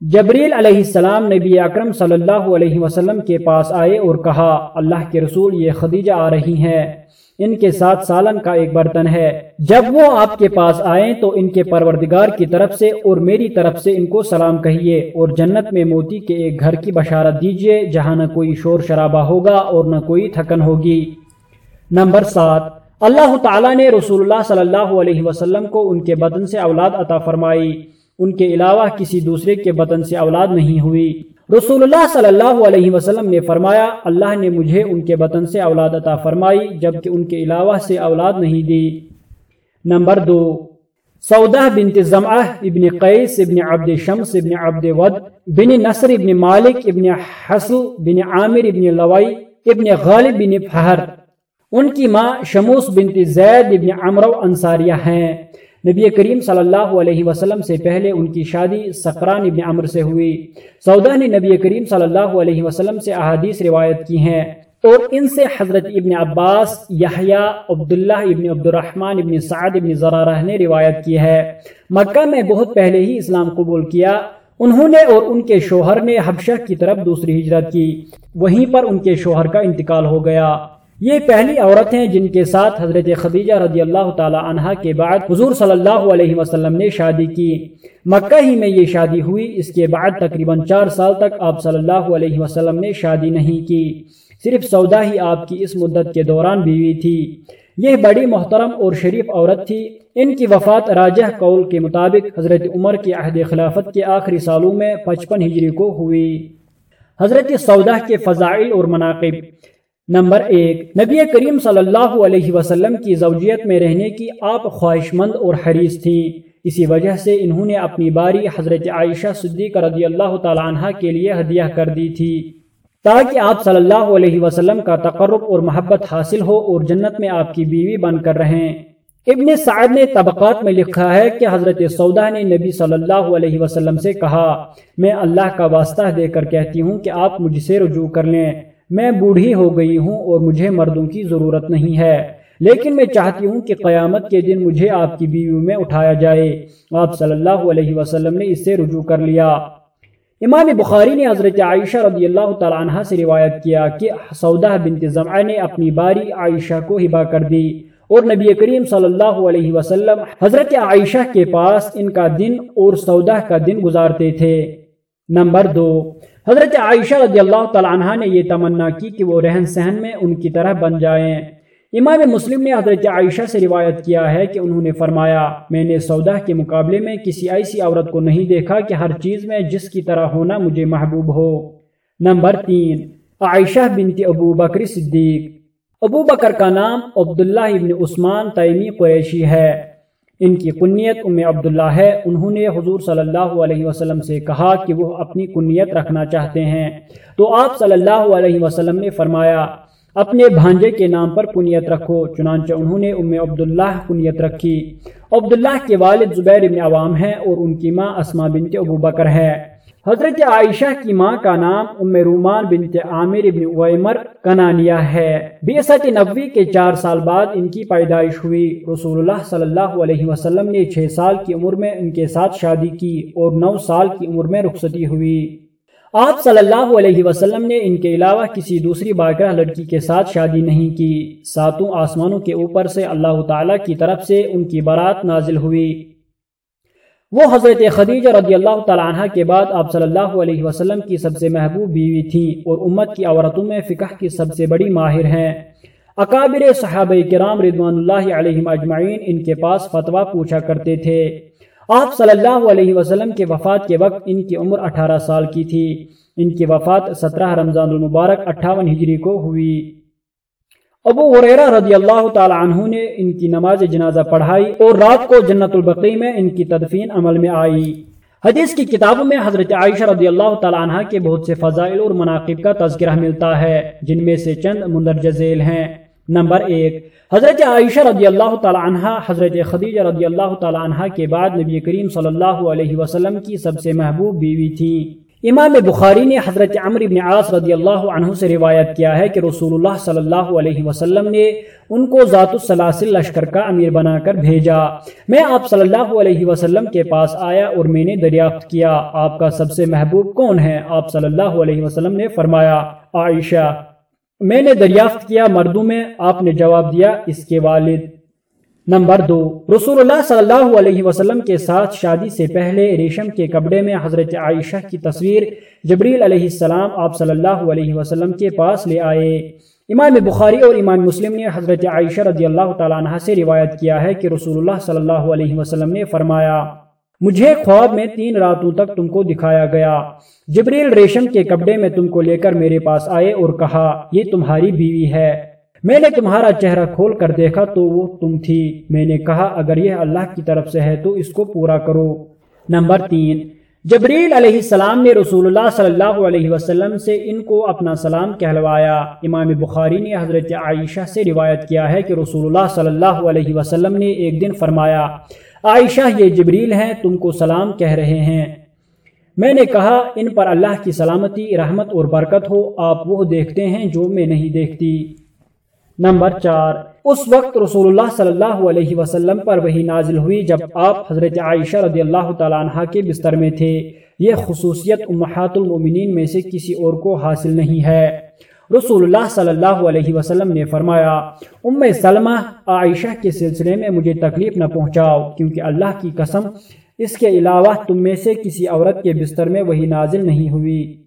جبریل علیہ السلام نبی اکرم صلی اللہ علیہ وسلم کے پاس آئے اور کہا، اللہ کے رسول یہ خدیجہ آ رہی ہیں۔ ان کے ساتھ سالن کا ایک برتن ہے۔ جب وہ آپ کے پاس آئیں تو ان کے پروردگار کی طرف سے اور میری طرف سے ان کو سلام کہیے اور جنت میں موتی کے ایک گھر کی بشارت دیجیے، جہاں نہ کوئی شور شرابہ ہوگا اور نہ کوئی تھکن ہوگی۔ نمبر سات، اللہ تعالیٰ نے رسول اللہ صلی اللہ علیہ وسلم کو ان کے بدن سے اولاد عطا فرمائی۔ ان کے علاوہ کسی دوسرے کے بطن سے اولاد نہیں ہوئی۔ رسول اللہ صلی اللہ علیہ وسلم نے فرمایا، اللہ نے مجھے ان کے بطن سے اولاد عطا فرمائی، جبکہ ان کے علاوہ سے اولاد نہیں دی۔ نمبر دو، سودہ بنت زمعہ ابن قیس ابن عبد شمس ابن عبد ود بن نصر ابن مالک ابن حسل بن عامر ابن لوائی ابن غالب بن فہر۔ ان کی ماں شموس بنت زید ابن عمرو انصاریہ ہیں۔ نبی کریم صلی اللہ علیہ وسلم سے پہلے ان کی شادی سقران ابن عمر سے ہوئی۔ سودا نے نبی کریم صلی اللہ علیہ وسلم سے احادیث روایت کی ہیں۔ اور ان سے حضرت ابن عباس، یحییٰ، عبداللہ ابن عبد الرحمن ابن سعد ابن زرارہ نے روایت کی ہے۔ مکہ میں بہت پہلے ہی اسلام قبول کیا۔ انہوں نے اور ان کے شوہر نے حبشہ کی طرف دوسری ہجرت کی۔ وہیں پر ان کے شوہر کا انتقال ہو گیا۔ یہ پہلی عورت ہیں جن کے ساتھ حضرت خدیجہ رضی اللہ تعالی عنہ کے بعد حضور صلی اللہ علیہ وسلم نے شادی کی۔ مکہ ہی میں یہ شادی ہوئی۔ اس کے بعد تقریباً چار سال تک آپ صلی اللہ علیہ وسلم نے شادی نہیں کی۔ صرف سودا ہی آپ کی اس مدت کے دوران بیوی تھی۔ یہ بڑی محترم اور شریف عورت تھی۔ ان کی وفات راجہ قول کے مطابق حضرت عمر کے عہد خلافت کے آخری سالوں میں پچپن ہجری کو ہوئی۔ حضرت سودا کے فضائل اور مناقب۔ نمبر ایک، نبی کریم صلی اللہ علیہ وسلم کی زوجیت میں رہنے کی آپ خواہش مند اور حریص تھیں۔ اسی وجہ سے انہوں نے اپنی باری حضرت عائشہ صدیق رضی اللہ تعالی عنہ کے لیے ہدیہ کر دی تھی۔ تاکہ آپ صلی اللہ علیہ وسلم کا تقرب اور محبت حاصل ہو اور جنت میں آپ کی بیوی بن کر رہیں۔ ابن سعد نے طبقات میں لکھا ہے کہ حضرت سودا نے نبی صلی اللہ علیہ وسلم سے کہا، میں اللہ کا واسطہ دے کر کہتی ہوں کہ آپ مجھ سے رجوع کر لیں۔ میں بوڑھی ہو گئی ہوں اور مجھے مردوں کی ضرورت نہیں ہے۔ لیکن میں چاہتی ہوں کہ قیامت کے دن مجھے آپ کی بیوی میں اٹھایا جائے۔ آپ صلی اللہ علیہ وسلم نے اس سے رجوع کر لیا۔ امام بخاری نے حضرت عائشہ رضی اللہ تعالیٰ عنہ سے روایت کیا کہ سودہ بنت زمعہ نے اپنی باری عائشہ کو ہبا کر دی اور نبی کریم صلی اللہ علیہ وسلم حضرت عائشہ کے پاس ان کا دن اور سودہ کا دن گزارتے تھے۔ نمبر دو حضرت عائشہ رضی اللہ تعالیٰ عنہ نے یہ تمنا کی کہ وہ رہن سہن میں ان کی طرح بن جائیں۔ امام مسلم نے حضرت عائشہ سے روایت کیا ہے کہ انہوں نے فرمایا، میں نے سودا کے مقابلے میں کسی ایسی عورت کو نہیں دیکھا کہ ہر چیز میں جس کی طرح ہونا مجھے محبوب ہو۔ نمبر تین، عائشہ بنت ابو بکر صدیق۔ ابو بکر کا نام عبداللہ ابن عثمان تیمی قریشی ہے۔ ان کی کنیت ام عبداللہ ہے۔ انہوں نے حضور صلی اللہ علیہ وسلم سے کہا کہ وہ اپنی کنیت رکھنا چاہتے ہیں۔ تو آپ صلی اللہ علیہ وسلم نے فرمایا، اپنے بھانجے کے نام پر کنیت رکھو، چنانچہ انہوں نے ام عبداللہ کنیت رکھی۔ عبداللہ کے والد زبیر ابن عوام ہیں اور ان کی ماں اسما بنت ابو بکر ہے حضرت عائشہ کی ماں کا نام ام رومان بنت عامر ابن ویمر کنانیہ ہے۔ بیست نبوی کے چار سال بعد ان کی پیدائش ہوئی۔ رسول اللہ صلی اللہ علیہ وسلم نے چھ سال کی عمر میں ان کے ساتھ شادی کی اور نو سال کی عمر میں رخصتی ہوئی۔ آپ صلی اللہ علیہ وسلم نے ان کے علاوہ کسی دوسری باقرہ لڑکی کے ساتھ شادی نہیں کی۔ ساتوں آسمانوں کے اوپر سے اللہ تعالیٰ کی طرف سے ان کی برات نازل ہوئی۔ وہ حضرت خدیجہ رضی اللہ تعالیٰ عنہ کے بعد آپ صلی اللہ علیہ وسلم کی سب سے محبوب بیوی تھیں اور امت کی عورتوں میں فقہ کی سب سے بڑی ماہر ہیں۔ اکابر صحابہ کرام رضوان اللہ علیہ اجمعین ان کے پاس فتویٰ پوچھا کرتے تھے۔ آپ صلی اللہ علیہ وسلم کے وفات کے وقت ان کی عمر اٹھارہ سال کی تھی۔ ان کی وفات سترہ رمضان المبارک اٹھاون ہجری کو ہوئی۔ ابو حریرہ رضی اللہ تعالی عنہ نے ان کی نماز جنازہ پڑھائی اور رات کو جنت البقی میں ان کی تدفین عمل میں آئی۔ حدیث کی کتابوں میں حضرت عائشہ رضی اللہ تعالی عنہ کے بہت سے فضائل اور مناقب کا تذکرہ ملتا ہے، جن میں سے چند مندرجہ ذیل ہیں۔ نمبر ایک، حضرت عائشہ رضی اللہ تعالی عنہ حضرت خدیجہ رضی اللہ تعالی عنہ کے بعد نبی کریم صلی اللہ علیہ وسلم کی سب سے محبوب بیوی تھی امام بخاری نے حضرت عمر بن عاص رضی اللہ عنہ سے روایت کیا ہے کہ رسول اللہ صلی اللہ علیہ وسلم نے ان کو ذات السلاسل لشکر کا امیر بنا کر بھیجا۔ میں آپ صلی اللہ علیہ وسلم کے پاس آیا اور میں نے دریافت کیا، آپ کا سب سے محبوب کون ہے؟ آپ صلی اللہ علیہ وسلم نے فرمایا، عائشہ۔ میں نے دریافت کیا، مردوں میں آپ نے جواب دیا، اس کے والد۔ نمبر دو رسول اللہ صلی اللہ علیہ وسلم کے ساتھ شادی سے پہلے ریشم کے کپڑے میں حضرت عائشہ کی تصویر جبریل علیہ السلام آپ صلی اللہ علیہ وسلم کے پاس لے آئے۔ امام بخاری اور امام مسلم نے حضرت عائشہ رضی اللہ تعالیٰ عنہ سے روایت کیا ہے کہ رسول اللہ صلی اللہ علیہ وسلم نے فرمایا، مجھے خواب میں تین راتوں تک تم کو دکھایا گیا۔ جبریل ریشم کے کپڑے میں تم کو لے کر میرے پاس آئے اور کہا، یہ تمہاری بیوی ہے۔ میں نے تمہارا چہرہ کھول کر دیکھا تو وہ تم تھی۔ میں نے کہا، اگر یہ اللہ کی طرف سے ہے تو اس کو پورا کرو۔ نمبر تین، جبریل علیہ السلام نے رسول اللہ صلی اللہ علیہ وسلم سے ان کو اپنا سلام کہلوایا۔ امام بخاری نے حضرت عائشہ سے روایت کیا ہے کہ رسول اللہ صلی اللہ علیہ وسلم نے ایک دن فرمایا، عائشہ، یہ جبریل ہیں، تم کو سلام کہہ رہے ہیں۔ میں نے کہا، ان پر اللہ کی سلامتی، رحمت اور برکت ہو، آپ وہ دیکھتے ہیں جو میں نہیں دیکھتی۔ نمبر چار۔ اس وقت رسول اللہ صلی اللہ علیہ وسلم پر وہی نازل ہوئی جب آپ حضرت عائشہ رضی اللہ تعالیٰ عنہ کے بستر میں تھے۔ یہ خصوصیت امہات المومنین میں سے کسی اور کو حاصل نہیں ہے۔ رسول اللہ صلی اللہ علیہ وسلم نے فرمایا ام سلمہ، عائشہ کے سلسلے میں مجھے تکلیف نہ پہنچاؤ، کیونکہ اللہ کی قسم، اس کے علاوہ تم میں سے کسی عورت کے بستر میں وہی نازل نہیں ہوئی۔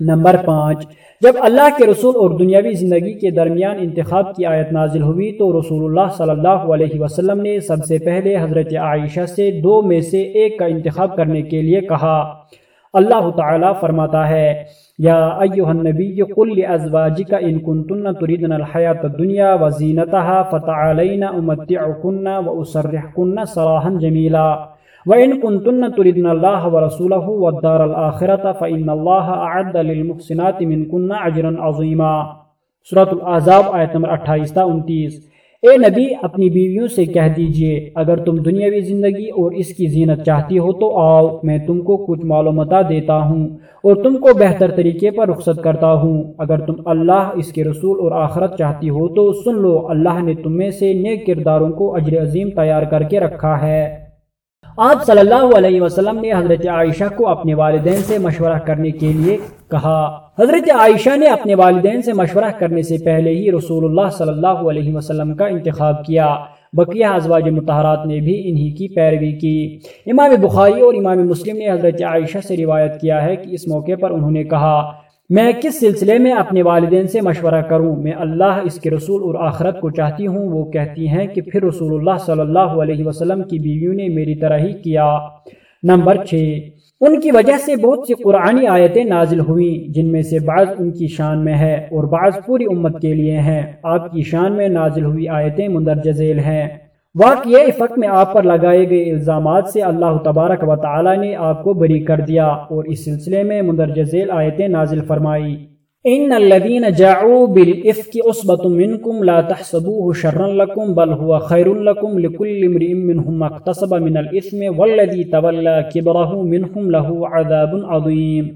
نمبر پانچ۔ جب اللہ کے رسول اور دنیاوی زندگی کے درمیان انتخاب کی آیت نازل ہوئی تو رسول اللہ صلی اللہ علیہ وسلم نے سب سے پہلے حضرت عائشہ سے دو میں سے ایک کا انتخاب کرنے کے لیے کہا۔ اللہ تعالیٰ فرماتا ہے، یا ایوہ النبی قل لازواجک ان کنتن تریدن الحیات الدنیا وزینتها فتعالین امتعکن و اسرحکن صراحا جمیلا۔ وَإِن كُنتُنَّ تُرِدْنَ اللَّهَ وَرَسُولَهُ وَالدَّارَ الْآخِرَةَ فَإِنَّ اللَّهَ أَعَدَّ لِلْمُحْسِنَاتِ مِنْكُنَّ عَجْرًا عَظِيمًا۔ سورة العذاب آیت نمبر 28 تا 29 اے نبی، اپنی بیویوں سے کہہ دیجیے، اگر تم دنیاوی زندگی اور اس کی زینت چاہتی ہو تو آؤ، میں تم کو کچھ معلومات دیتا ہوں اور تم کو بہتر طریقے پر رخصت کرتا ہوں۔ اگر تم اللہ، اس کے رسول اور آخرت چاہتی ہو تو سن لو، اللہ نے تم میں سے نیک کرداروں کو اجر عظیم تیار کر کے رکھا ہے۔ آپ صلی اللہ علیہ وسلم نے حضرت عائشہ کو اپنے والدین سے مشورہ کرنے کے لیے کہا۔ حضرت عائشہ نے اپنے والدین سے مشورہ کرنے سے پہلے ہی رسول اللہ صلی اللہ علیہ وسلم کا انتخاب کیا۔ بقیہ ازواج متحرات نے بھی انہی کی پیروی کی۔ امام بخاری اور امام مسلم نے حضرت عائشہ سے روایت کیا ہے کہ اس موقع پر انہوں نے کہا میں کس سلسلے میں اپنے والدین سے مشورہ کروں؟ میں اللہ، اس کے رسول اور آخرت کو چاہتی ہوں۔ وہ کہتی ہیں کہ پھر رسول اللہ صلی اللہ علیہ وسلم کی بیویوں نے میری طرح ہی کیا۔ نمبر چھ۔ ان کی وجہ سے بہت سی قرآنی آیتیں نازل ہوئیں، جن میں سے بعض ان کی شان میں ہے اور بعض پوری امت کے لیے ہیں۔ آپ کی شان میں نازل ہوئی آیتیں مندرجہ ذیل ہیں۔ واقعی افق میں آپ پر لگائے گئے الزامات سے اللہ تبارک و تعالی نے آپ کو بری کر دیا اور اس سلسلے میں مندرجہ ذیل آیتیں نازل فرمائی۔ ان الذين جاءوا بالافك عصبه منكم لا تحسبوه شرا لكم بل هو خير لكم لكل امرئ منهم اكتسب من الاثم والذي تولى كبره منهم له عذاب عظيم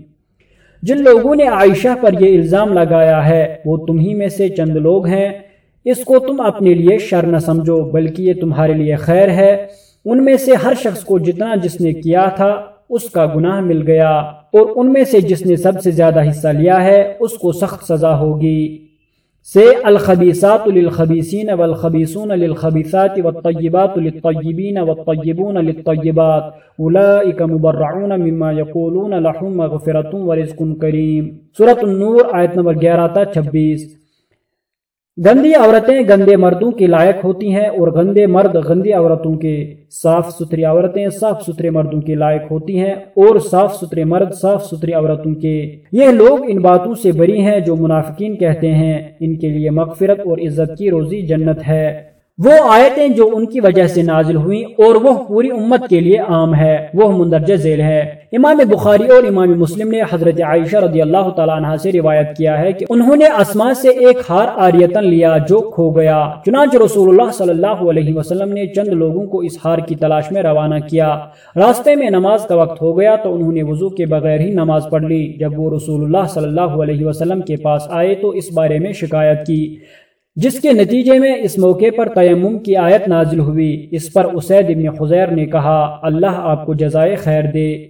جن لوگوں نے عائشہ پر یہ الزام لگایا ہے، وہ تمہی میں سے چند لوگ ہیں۔ اس کو تم اپنے لیے شر نہ سمجھو، بلکہ یہ تمہارے لیے خیر ہے۔ ان میں سے ہر شخص کو جتنا جس نے کیا تھا، اس کا گناہ مل گیا۔ اور ان میں سے جس نے سب سے زیادہ حصہ لیا ہے، اس کو سخت سزا ہوگی۔ سے الخبیسات للخبیسین والخبیسون للخبیسات والطیبات للطیبین والطیبون للطیبات اولئک مبرعون مما یقولون لحم مغفرت ورزق کریم۔ سورة النور آیت نمبر گیارہ تا چھبیس۔ گندی عورتیں گندے مردوں کے لائق ہوتی ہیں اور گندے مرد گندی عورتوں کے صاف ستھری عورتیں صاف ستھرے مردوں کے لائق ہوتی ہیں اور صاف ستھرے مرد صاف ستھری عورتوں کے۔ یہ لوگ ان باتوں سے بری ہیں جو منافقین کہتے ہیں۔ ان کے لیے مغفرت اور عزت کی روزی جنت ہے۔ وہ آیتیں جو ان کی وجہ سے نازل ہوئیں اور وہ پوری امت کے لیے عام ہے، وہ مندرجہ ذیل ہے۔ امام بخاری اور امام مسلم نے حضرت عائشہ رضی اللہ تعالیٰ عنہ سے روایت کیا ہے کہ انہوں نے اسما سے ایک ہار آریتن لیا جو کھو گیا۔ چنانچہ رسول اللہ صلی اللہ علیہ وسلم نے چند لوگوں کو اس ہار کی تلاش میں روانہ کیا۔ راستے میں نماز کا وقت ہو گیا تو انہوں نے وضو کے بغیر ہی نماز پڑھ لی۔ جب وہ رسول اللہ صلی اللہ علیہ وسلم کے پاس آئے تو اس بارے میں شکایت کی۔ جس کے نتیجے میں اس موقع پر تیمم کی آیت نازل ہوئی، اس پر اسید ابن خزیر نے کہا، اللہ آپ کو جزائے خیر دے۔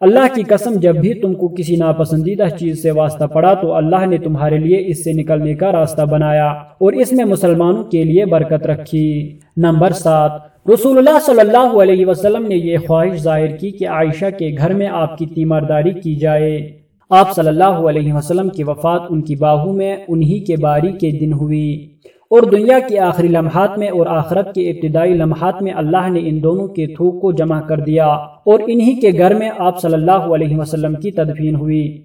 اللہ کی قسم، جب بھی تم کو کسی ناپسندیدہ چیز سے واسطہ پڑا تو اللہ نے تمہارے لیے اس سے نکلنے کا راستہ بنایا اور اس میں مسلمانوں کے لیے برکت رکھی۔ نمبر سات، رسول اللہ صلی اللہ علیہ وسلم نے یہ خواہش ظاہر کی کہ عائشہ کے گھر میں آپ کی تیمارداری کی جائے۔ آپ صلی اللہ علیہ وسلم کی وفات ان کی باہو میں، انہی کے باری کے دن ہوئی۔ اور دنیا کے آخری لمحات میں اور آخرت کے ابتدائی لمحات میں اللہ نے ان دونوں کے تھوک کو جمع کر دیا۔ اور انہی کے گھر میں آپ صلی اللہ علیہ وسلم کی تدفین ہوئی۔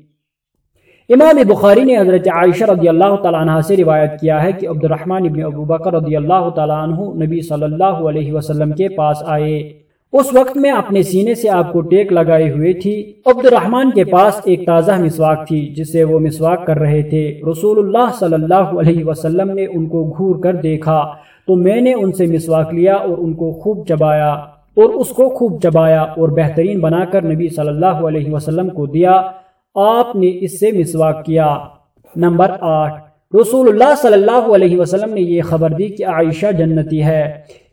امام بخاری نے حضرت عائشہ رضی اللہ تعالیٰ عنہ سے روایت کیا ہے کہ عبد الرحمن ابن ابو بکر رضی اللہ تعالیٰ عنہ نبی صلی اللہ علیہ وسلم کے پاس آئے۔ اس وقت میں اپنے سینے سے آپ کو ٹیک لگائے ہوئے تھی۔ عبد الرحمن کے پاس ایک تازہ مسواک تھی، جسے وہ مسواک کر رہے تھے۔ رسول اللہ صلی اللہ علیہ وسلم نے ان کو گھور کر دیکھا۔ تو میں نے ان سے مسواک لیا اور ان کو خوب چبایا۔ اور اس کو خوب چبایا اور بہترین بنا کر نبی صلی اللہ علیہ وسلم کو دیا۔ آپ نے اس سے مسواک کیا۔ نمبر آٹھ۔ رسول اللہ صلی اللہ علیہ وسلم نے یہ خبر دی کہ عائشہ جنتی ہے۔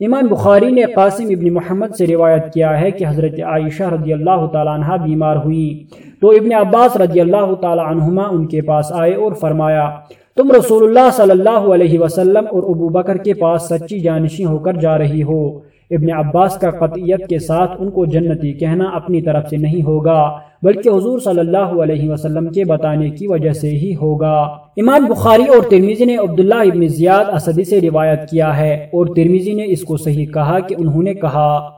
امام بخاری نے قاسم ابن محمد سے روایت کیا ہے کہ حضرت عائشہ رضی اللہ تعالیٰ عنہ بیمار ہوئی۔ تو ابن عباس رضی اللہ تعالیٰ عنہما ان کے پاس آئے اور فرمایا، تم رسول اللہ صلی اللہ علیہ وسلم اور ابو بکر کے پاس سچی جانشی ہو کر جا رہی ہو۔ ابن عباس کا قطعیت کے ساتھ ان کو جنتی کہنا اپنی طرف سے نہیں ہوگا، بلکہ حضور صلی اللہ علیہ وسلم کے بتانے کی وجہ سے ہی ہوگا۔ امام بخاری اور ترمیزی نے عبداللہ ابن زیاد اسدی سے روایت کیا ہے اور ترمیزی نے اس کو صحیح کہا کہ انہوں نے کہا،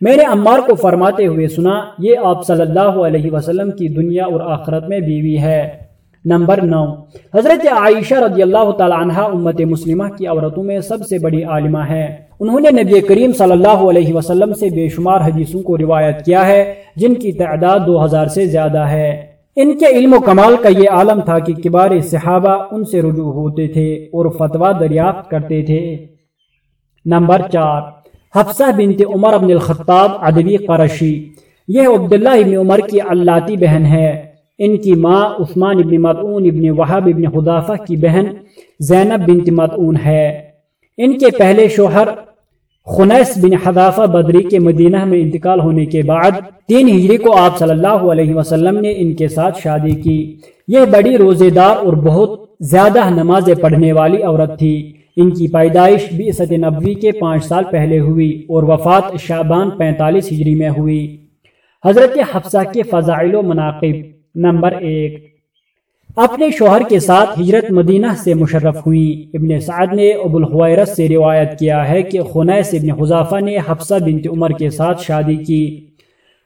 میں نے عمار کو فرماتے ہوئے سنا، یہ آپ صلی اللہ علیہ وسلم کی دنیا اور آخرت میں بیوی ہے۔ نمبر نو۔ حضرت عائشہ رضی اللہ تعالی عنہ امت مسلمہ کی عورتوں میں سب سے بڑی عالمہ ہے۔ انہوں نے نبی کریم صلی اللہ علیہ وسلم سے بے شمار حدیثوں کو روایت کیا ہے، جن کی تعداد دو ہزار سے زیادہ ہے۔ ان کے علم و کمال کا یہ عالم تھا کہ کبار صحابہ ان سے رجوع ہوتے تھے اور فتویٰ دریافت کرتے تھے۔ نمبر چار۔ حفصہ بنت عمر ابن الخطاب ادبی قرشی یہ عبداللہ ابن عمر کی اللاتی بہن ہے۔ ان کی ماں عثمان ابن مدعون ابن وحب ابن خدافہ کی بہن زینب بنت مدعون ہے۔ ان کے پہلے شوہر خنیس بن حدافہ بدری کے مدینہ میں انتقال ہونے کے بعد تین ہجری کو آپ صلی اللہ علیہ وسلم نے ان کے ساتھ شادی کی۔ یہ بڑی روزے دار اور بہت زیادہ نمازیں پڑھنے والی عورت تھی۔ ان کی پیدائش بیست نبوی کے پانچ سال پہلے ہوئی اور وفات شعبان پینتالیس ہجری میں ہوئی۔ حضرت حفصہ کے فضائل و مناقب نمبر ایک۔ اپنے شوہر کے ساتھ ہجرت مدینہ سے مشرف ہوئیں۔ ابن سعد نے ابو الحویرت سے روایت کیا ہے کہ خنیس ابن حضافہ نے حفصہ بنت عمر کے ساتھ شادی کی۔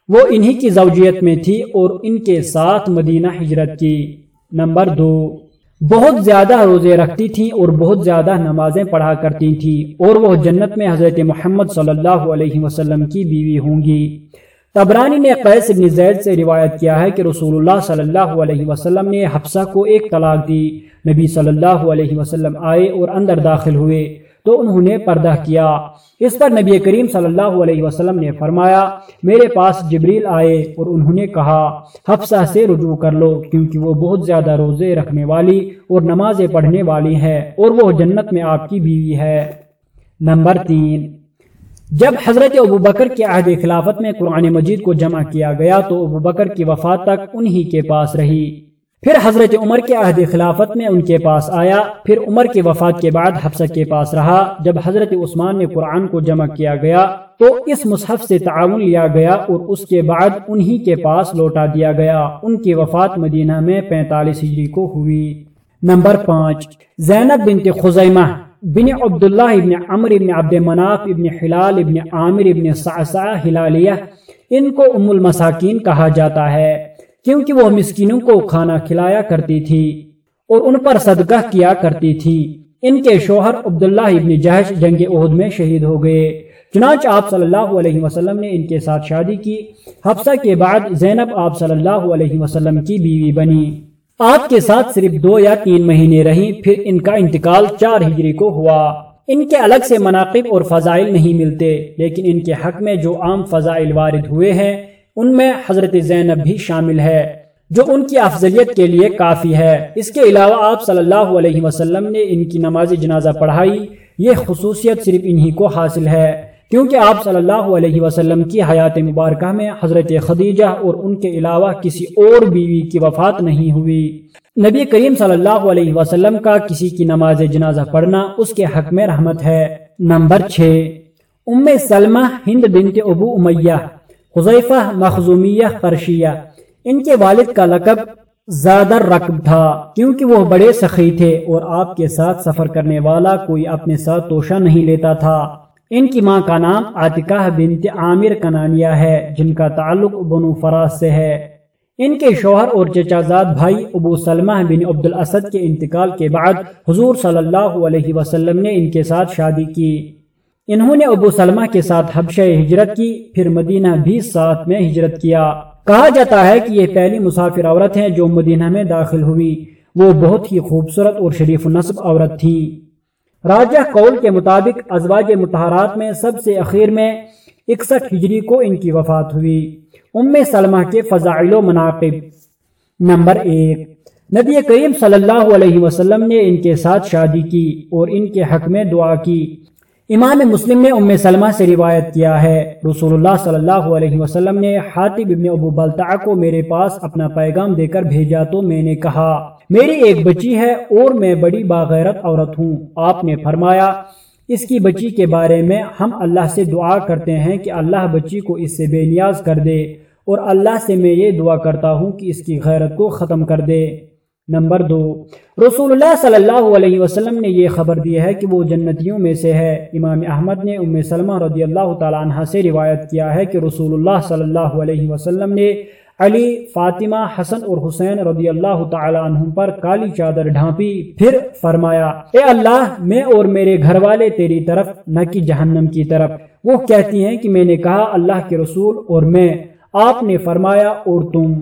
وہ انہی کی زوجیت میں تھی اور ان کے ساتھ مدینہ ہجرت کی۔ نمبر دو۔ بہت زیادہ روزے رکھتی تھیں اور بہت زیادہ نمازیں پڑھا کرتی تھیں اور وہ جنت میں حضرت محمد صلی اللہ علیہ وسلم کی بیوی ہوں گی۔ تبرانی نے قیس بن زید سے روایت کیا ہے کہ رسول اللہ صلی اللہ علیہ وسلم نے حفصہ کو ایک طلاق دی۔ نبی صلی اللہ علیہ وسلم آئے اور اندر داخل ہوئے تو انہوں نے پردہ کیا۔ اس پر نبی کریم صلی اللہ علیہ وسلم نے فرمایا، میرے پاس جبریل آئے اور انہوں نے کہا، حفصہ سے رجوع کر لو کیونکہ وہ بہت زیادہ روزے رکھنے والی اور نمازیں پڑھنے والی ہے اور وہ جنت میں آپ کی بیوی ہے۔ نمبر تین جب حضرت ابو بکر کے عہد خلافت میں قرآن مجید کو جمع کیا گیا تو ابو بکر کی وفات تک انہی کے پاس رہی۔ پھر حضرت عمر کے عہد خلافت میں ان کے پاس آیا۔ پھر عمر کی وفات کے بعد حفصہ کے پاس رہا۔ جب حضرت عثمان نے قرآن کو جمع کیا گیا تو اس مصحف سے تعاون لیا گیا اور اس کے بعد انہی کے پاس لوٹا دیا گیا۔ ان کی وفات مدینہ میں پینتالیس ہجری کو ہوئی۔ نمبر پانچ، زینب بنت خزیمہ۔ بن عبداللہ ابن عمر ابن عبد مناف ابن حلال ابن عامر ابن سعسع ہلالیہ ان کو ام المساکین کہا جاتا ہے، کیونکہ وہ مسکینوں کو کھانا کھلایا کرتی تھی اور ان پر صدقہ کیا کرتی تھی۔ ان کے شوہر عبداللہ ابن جہش جنگ عہد میں شہید ہو گئے۔ چنانچہ آپ صلی اللہ علیہ وسلم نے ان کے ساتھ شادی کی۔ حفصہ کے بعد زینب آپ صلی اللہ علیہ وسلم کی بیوی بنی۔ آپ کے ساتھ صرف دو یا تین مہینے رہی، پھر ان کا انتقال چار ہجری کو ہوا۔ ان کے الگ سے مناقب اور فضائل نہیں ملتے، لیکن ان کے حق میں جو عام فضائل وارد ہوئے ہیں، ان میں حضرت زینب بھی شامل ہے، جو ان کی افضلیت کے لیے کافی ہے۔ اس کے علاوہ آپ صلی اللہ علیہ وسلم نے ان کی نماز جنازہ پڑھائی، یہ خصوصیت صرف انہی کو حاصل ہے۔ کیونکہ آپ صلی اللہ علیہ وسلم کی حیات مبارکہ میں حضرت خدیجہ اور ان کے علاوہ کسی اور بیوی کی وفات نہیں ہوئی۔ نبی کریم صلی اللہ علیہ وسلم کا کسی کی نماز جنازہ پڑھنا اس کے حق میں رحمت ہے۔ نمبر ام سلمہ ہند بنت ابو امیہ حضیفہ مخزومیہ قرشیہ۔ ان کے والد کا لقب زیادہ رقب تھا، کیونکہ وہ بڑے سخی تھے اور آپ کے ساتھ سفر کرنے والا کوئی اپنے ساتھ توشہ نہیں لیتا تھا۔ ان کی ماں کا نام عاتقہ بنت عامر کنانیہ ہے، جن کا تعلق بنو فراز سے ہے۔ ان کے شوہر اور چچا زاد بھائی ابو سلمہ بن عبد الاسد کے انتقال کے بعد حضور صلی اللہ علیہ وسلم نے ان کے ساتھ شادی کی۔ انہوں نے ابو سلمہ کے ساتھ حبشہ ہجرت کی، پھر مدینہ بھی ساتھ میں ہجرت کیا۔ کہا جاتا ہے کہ یہ پہلی مسافر عورت ہیں جو مدینہ میں داخل ہوئی۔ وہ بہت ہی خوبصورت اور شریف نصب عورت تھی راجہ قول کے مطابق ازواج متحرات میں سب سے اخیر میں اکسٹھ ہجری کو ان کی وفات ہوئی۔ ام سلمہ کے فضائل و مناقب۔ نمبر ایک۔ نبی کریم صلی اللہ علیہ وسلم نے ان کے ساتھ شادی کی اور ان کے حق میں دعا کی۔ امام مسلم نے ام سلمہ سے روایت کیا ہے۔ رسول اللہ صلی اللہ علیہ وسلم نے حاطب ابن ابو بلتع کو میرے پاس اپنا پیغام دے کر بھیجا تو میں نے کہا میری ایک بچی ہے اور میں بڑی باغیرت عورت ہوں۔ آپ نے فرمایا، اس کی بچی کے بارے میں ہم اللہ سے دعا کرتے ہیں کہ اللہ بچی کو اس سے بے نیاز کر دے اور اللہ سے میں یہ دعا کرتا ہوں کہ اس کی غیرت کو ختم کر دے۔ نمبر دو، رسول اللہ صلی اللہ علیہ وسلم نے یہ خبر دی ہے کہ وہ جنتیوں میں سے ہے۔ امام احمد نے ام سلمہ رضی اللہ تعالیٰ عنہ سے روایت کیا ہے کہ رسول اللہ صلی اللہ علیہ وسلم نے علی، فاطمہ، حسن اور حسین رضی اللہ تعالی عنہم پر کالی چادر ڈھانپی، پھر فرمایا، اے اللہ، میں اور میرے گھر والے تیری طرف، نہ کی جہنم کی طرف۔ وہ کہتی ہیں کہ میں نے کہا، اللہ کے رسول اور میں، آپ نے فرمایا اور تم۔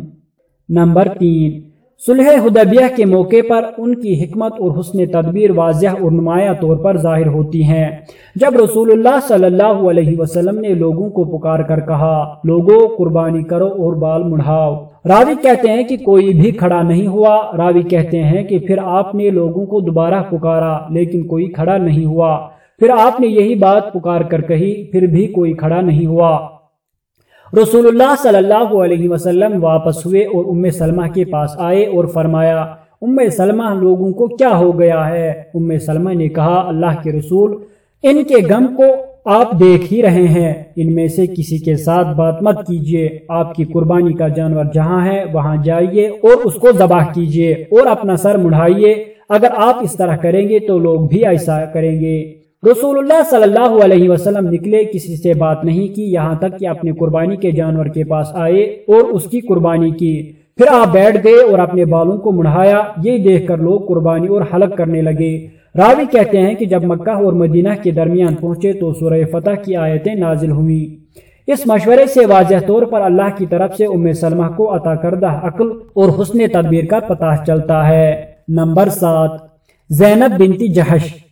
نمبر تین۔ صلح حدیبیہ کے موقع پر ان کی حکمت اور حسن تدبیر واضح اور نمایاں طور پر ظاہر ہوتی ہیں۔ جب رسول اللہ صلی اللہ علیہ وسلم نے لوگوں کو پکار کر کہا لوگوں قربانی کرو اور بال مڑھاؤ۔ راوی کہتے ہیں کہ کوئی بھی کھڑا نہیں ہوا۔ راوی کہتے ہیں کہ پھر آپ نے لوگوں کو دوبارہ پکارا، لیکن کوئی کھڑا نہیں ہوا۔ پھر آپ نے یہی بات پکار کر کہی، پھر بھی کوئی کھڑا نہیں ہوا۔ رسول اللہ صلی اللہ علیہ وسلم واپس ہوئے اور ام سلمہ کے پاس آئے اور فرمایا ام سلمہ لوگوں کو کیا ہو گیا ہے ام سلمہ نے کہا اللہ کے رسول ان کے غم کو آپ دیکھ ہی رہے ہیں۔ ان میں سے کسی کے ساتھ بات مت کیجیے آپ کی قربانی کا جانور جہاں ہے، وہاں جائیے اور اس کو ذبح کیجیے اور اپنا سر مڑھائیے۔ اگر آپ اس طرح کریں گے تو لوگ بھی ایسا کریں گے۔ رسول اللہ صلی اللہ علیہ وسلم نکلے، کسی سے بات نہیں کی، یہاں تک کہ اپنے قربانی کے جانور کے پاس آئے اور اس کی قربانی کی۔ پھر آپ بیٹھ گئے اور اپنے بالوں کو مڑھایا یہ دیکھ کر لوگ قربانی اور حلق کرنے لگے۔ راوی کہتے ہیں کہ جب مکہ اور مدینہ کے درمیان پہنچے تو سورہ فتح کی آیتیں نازل ہوئی اس مشورے سے واضح طور پر اللہ کی طرف سے ام سلمہ کو عطا کردہ عقل اور حسن تدبیر کا پتہ چلتا ہے۔ نمبر سات، زینب بنتی جہش۔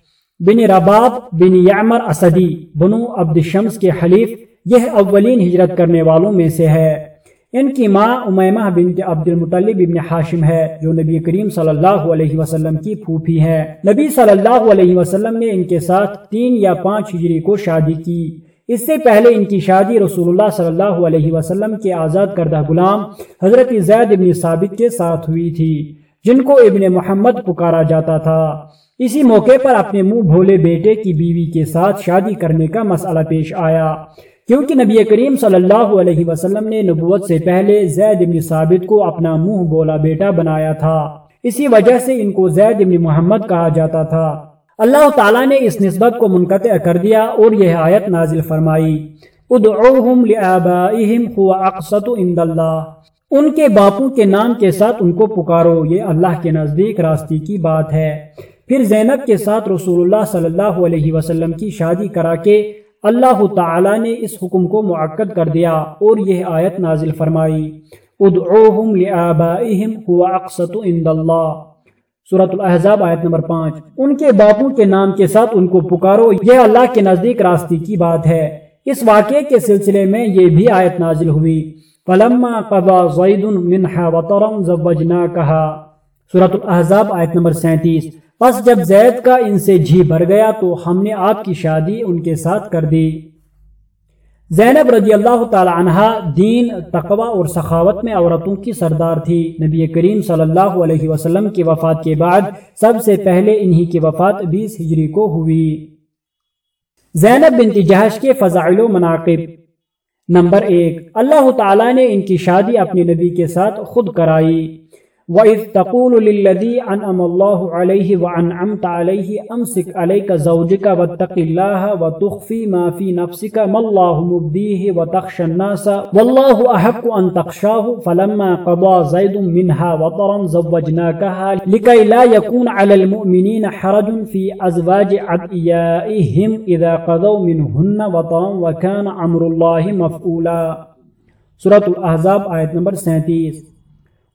بن رباب بن یعمر اسدی بنو عبد شمس کے حلیف یہ اولین ہجرت کرنے والوں میں سے ہے۔ ان کی ماں امیمہ بنت عبد المطلب ابن حاشم ہے، جو نبی کریم صلی اللہ علیہ وسلم کی پھوپھی ہے نبی صلی اللہ علیہ وسلم نے ان کے ساتھ تین یا پانچ ہجری کو شادی کی۔ اس سے پہلے ان کی شادی رسول اللہ صلی اللہ علیہ وسلم کے آزاد کردہ غلام حضرت زید ابن ثابت کے ساتھ ہوئی تھی۔ جن کو ابن محمد پکارا جاتا تھا۔ اسی موقع پر اپنے منہ بھولے بیٹے کی بیوی کے ساتھ شادی کرنے کا مسئلہ پیش آیا۔ کیونکہ نبی کریم صلی اللہ علیہ وسلم نے نبوت سے پہلے زید ابن ثابت کو اپنا منہ بولا بیٹا بنایا تھا۔ اسی وجہ سے ان کو زید ابن محمد کہا جاتا تھا۔ اللہ تعالیٰ نے اس نسبت کو منقطع کر دیا اور یہ آیت نازل فرمائی۔ ادعوہم لآبائہم هو اقصت عند اللہ۔ ان کے باپوں کے نام کے ساتھ ان کو پکارو، یہ اللہ کے نزدیک راستی کی بات ہے۔ پھر زینب کے ساتھ رسول اللہ صلی اللہ علیہ وسلم کی شادی کرا کے اللہ تعالی نے اس حکم کو معقد کر دیا اور یہ آیت نازل فرمائی۔ ادعوہم لآبائہم، ہوا اقصت عند اللہ۔ سورة الاحزاب آیت نمبر پانچ۔ ان کے باپوں کے نام کے ساتھ ان کو پکارو، یہ اللہ کے نزدیک راستی کی بات ہے۔ اس واقعے کے سلسلے میں یہ بھی آیت نازل ہوئی۔ فلما قضا زید منحا وطرم زوجناکہا۔ سورة الاحزاب آیت نمبر سینتیس۔ پس جب زید کا ان سے جھی بھر گیا تو ہم نے آپ کی شادی ان کے ساتھ کر دی۔ زینب رضی اللہ تعالی عنہ دین، تقوی اور سخاوت میں عورتوں کی سردار تھی۔ نبی کریم صلی اللہ علیہ وسلم کی وفات کے بعد سب سے پہلے انہی کی وفات بیس ہجری کو ہوئی۔ زینب بنت جہش کے فضائل و مناقب۔ نمبر ایک اللہ تعالی نے ان کی شادی اپنی نبی کے ساتھ خود کرائی۔ وَإِذْ تَقُولُ لِلَّذِي أَنْعَمَ اللَّهُ عَلَيْهِ وَأَنْعَمْتَ عَلَيْهِ أَمْسِكْ عَلَيْكَ زَوْجَكَ وَاتَّقِ اللَّهَ وَتُخْفِي مَا فِي نَفْسِكَ مَا اللَّهُ مُبْدِيهِ وَتَخْشَى النَّاسَ وَاللَّهُ أَحَقُّ أَن تَخْشَاهُ فَلَمَّا قَضَى زَيْدٌ مِنْهَا وَطَرًا زَوَّجْنَاكَهَا لِكَيْ لَا يَكُونَ عَلَى الْمُؤْمِنِينَ حَرَجٌ فِي أَزْوَاجِ أَدْعِيَائِهِمْ إِذَا قَضَوْا مِنْهُنَّ وَطَرًا وَكَانَ أَمْرُ اللَّهِ مَفْعُولًا سورة الاحزاب آیت نمبر 37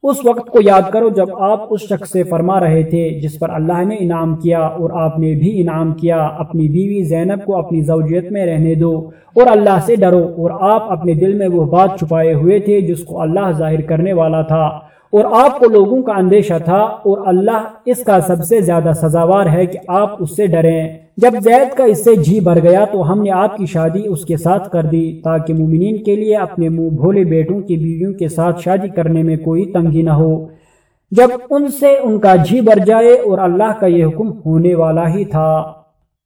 اس وقت کو یاد کرو جب آپ اس شخص سے فرما رہے تھے جس پر اللہ نے انعام کیا اور آپ نے بھی انعام کیا، اپنی بیوی زینب کو اپنی زوجیت میں رہنے دو اور اللہ سے ڈرو اور آپ اپنے دل میں وہ بات چھپائے ہوئے تھے جس کو اللہ ظاہر کرنے والا تھا۔ اور آپ کو لوگوں کا اندیشہ تھا اور اللہ اس کا سب سے زیادہ سزاوار ہے کہ آپ اس سے ڈریں۔ جب زید کا اس سے جھی بھر گیا تو ہم نے آپ کی شادی اس کے ساتھ کر دی تاکہ مومنین کے لیے اپنے منہ بھولے بیٹوں کی بیویوں کے ساتھ شادی کرنے میں کوئی تنگی نہ ہو۔ جب ان سے ان کا جھی بھر جائے اور اللہ کا یہ حکم ہونے والا ہی تھا۔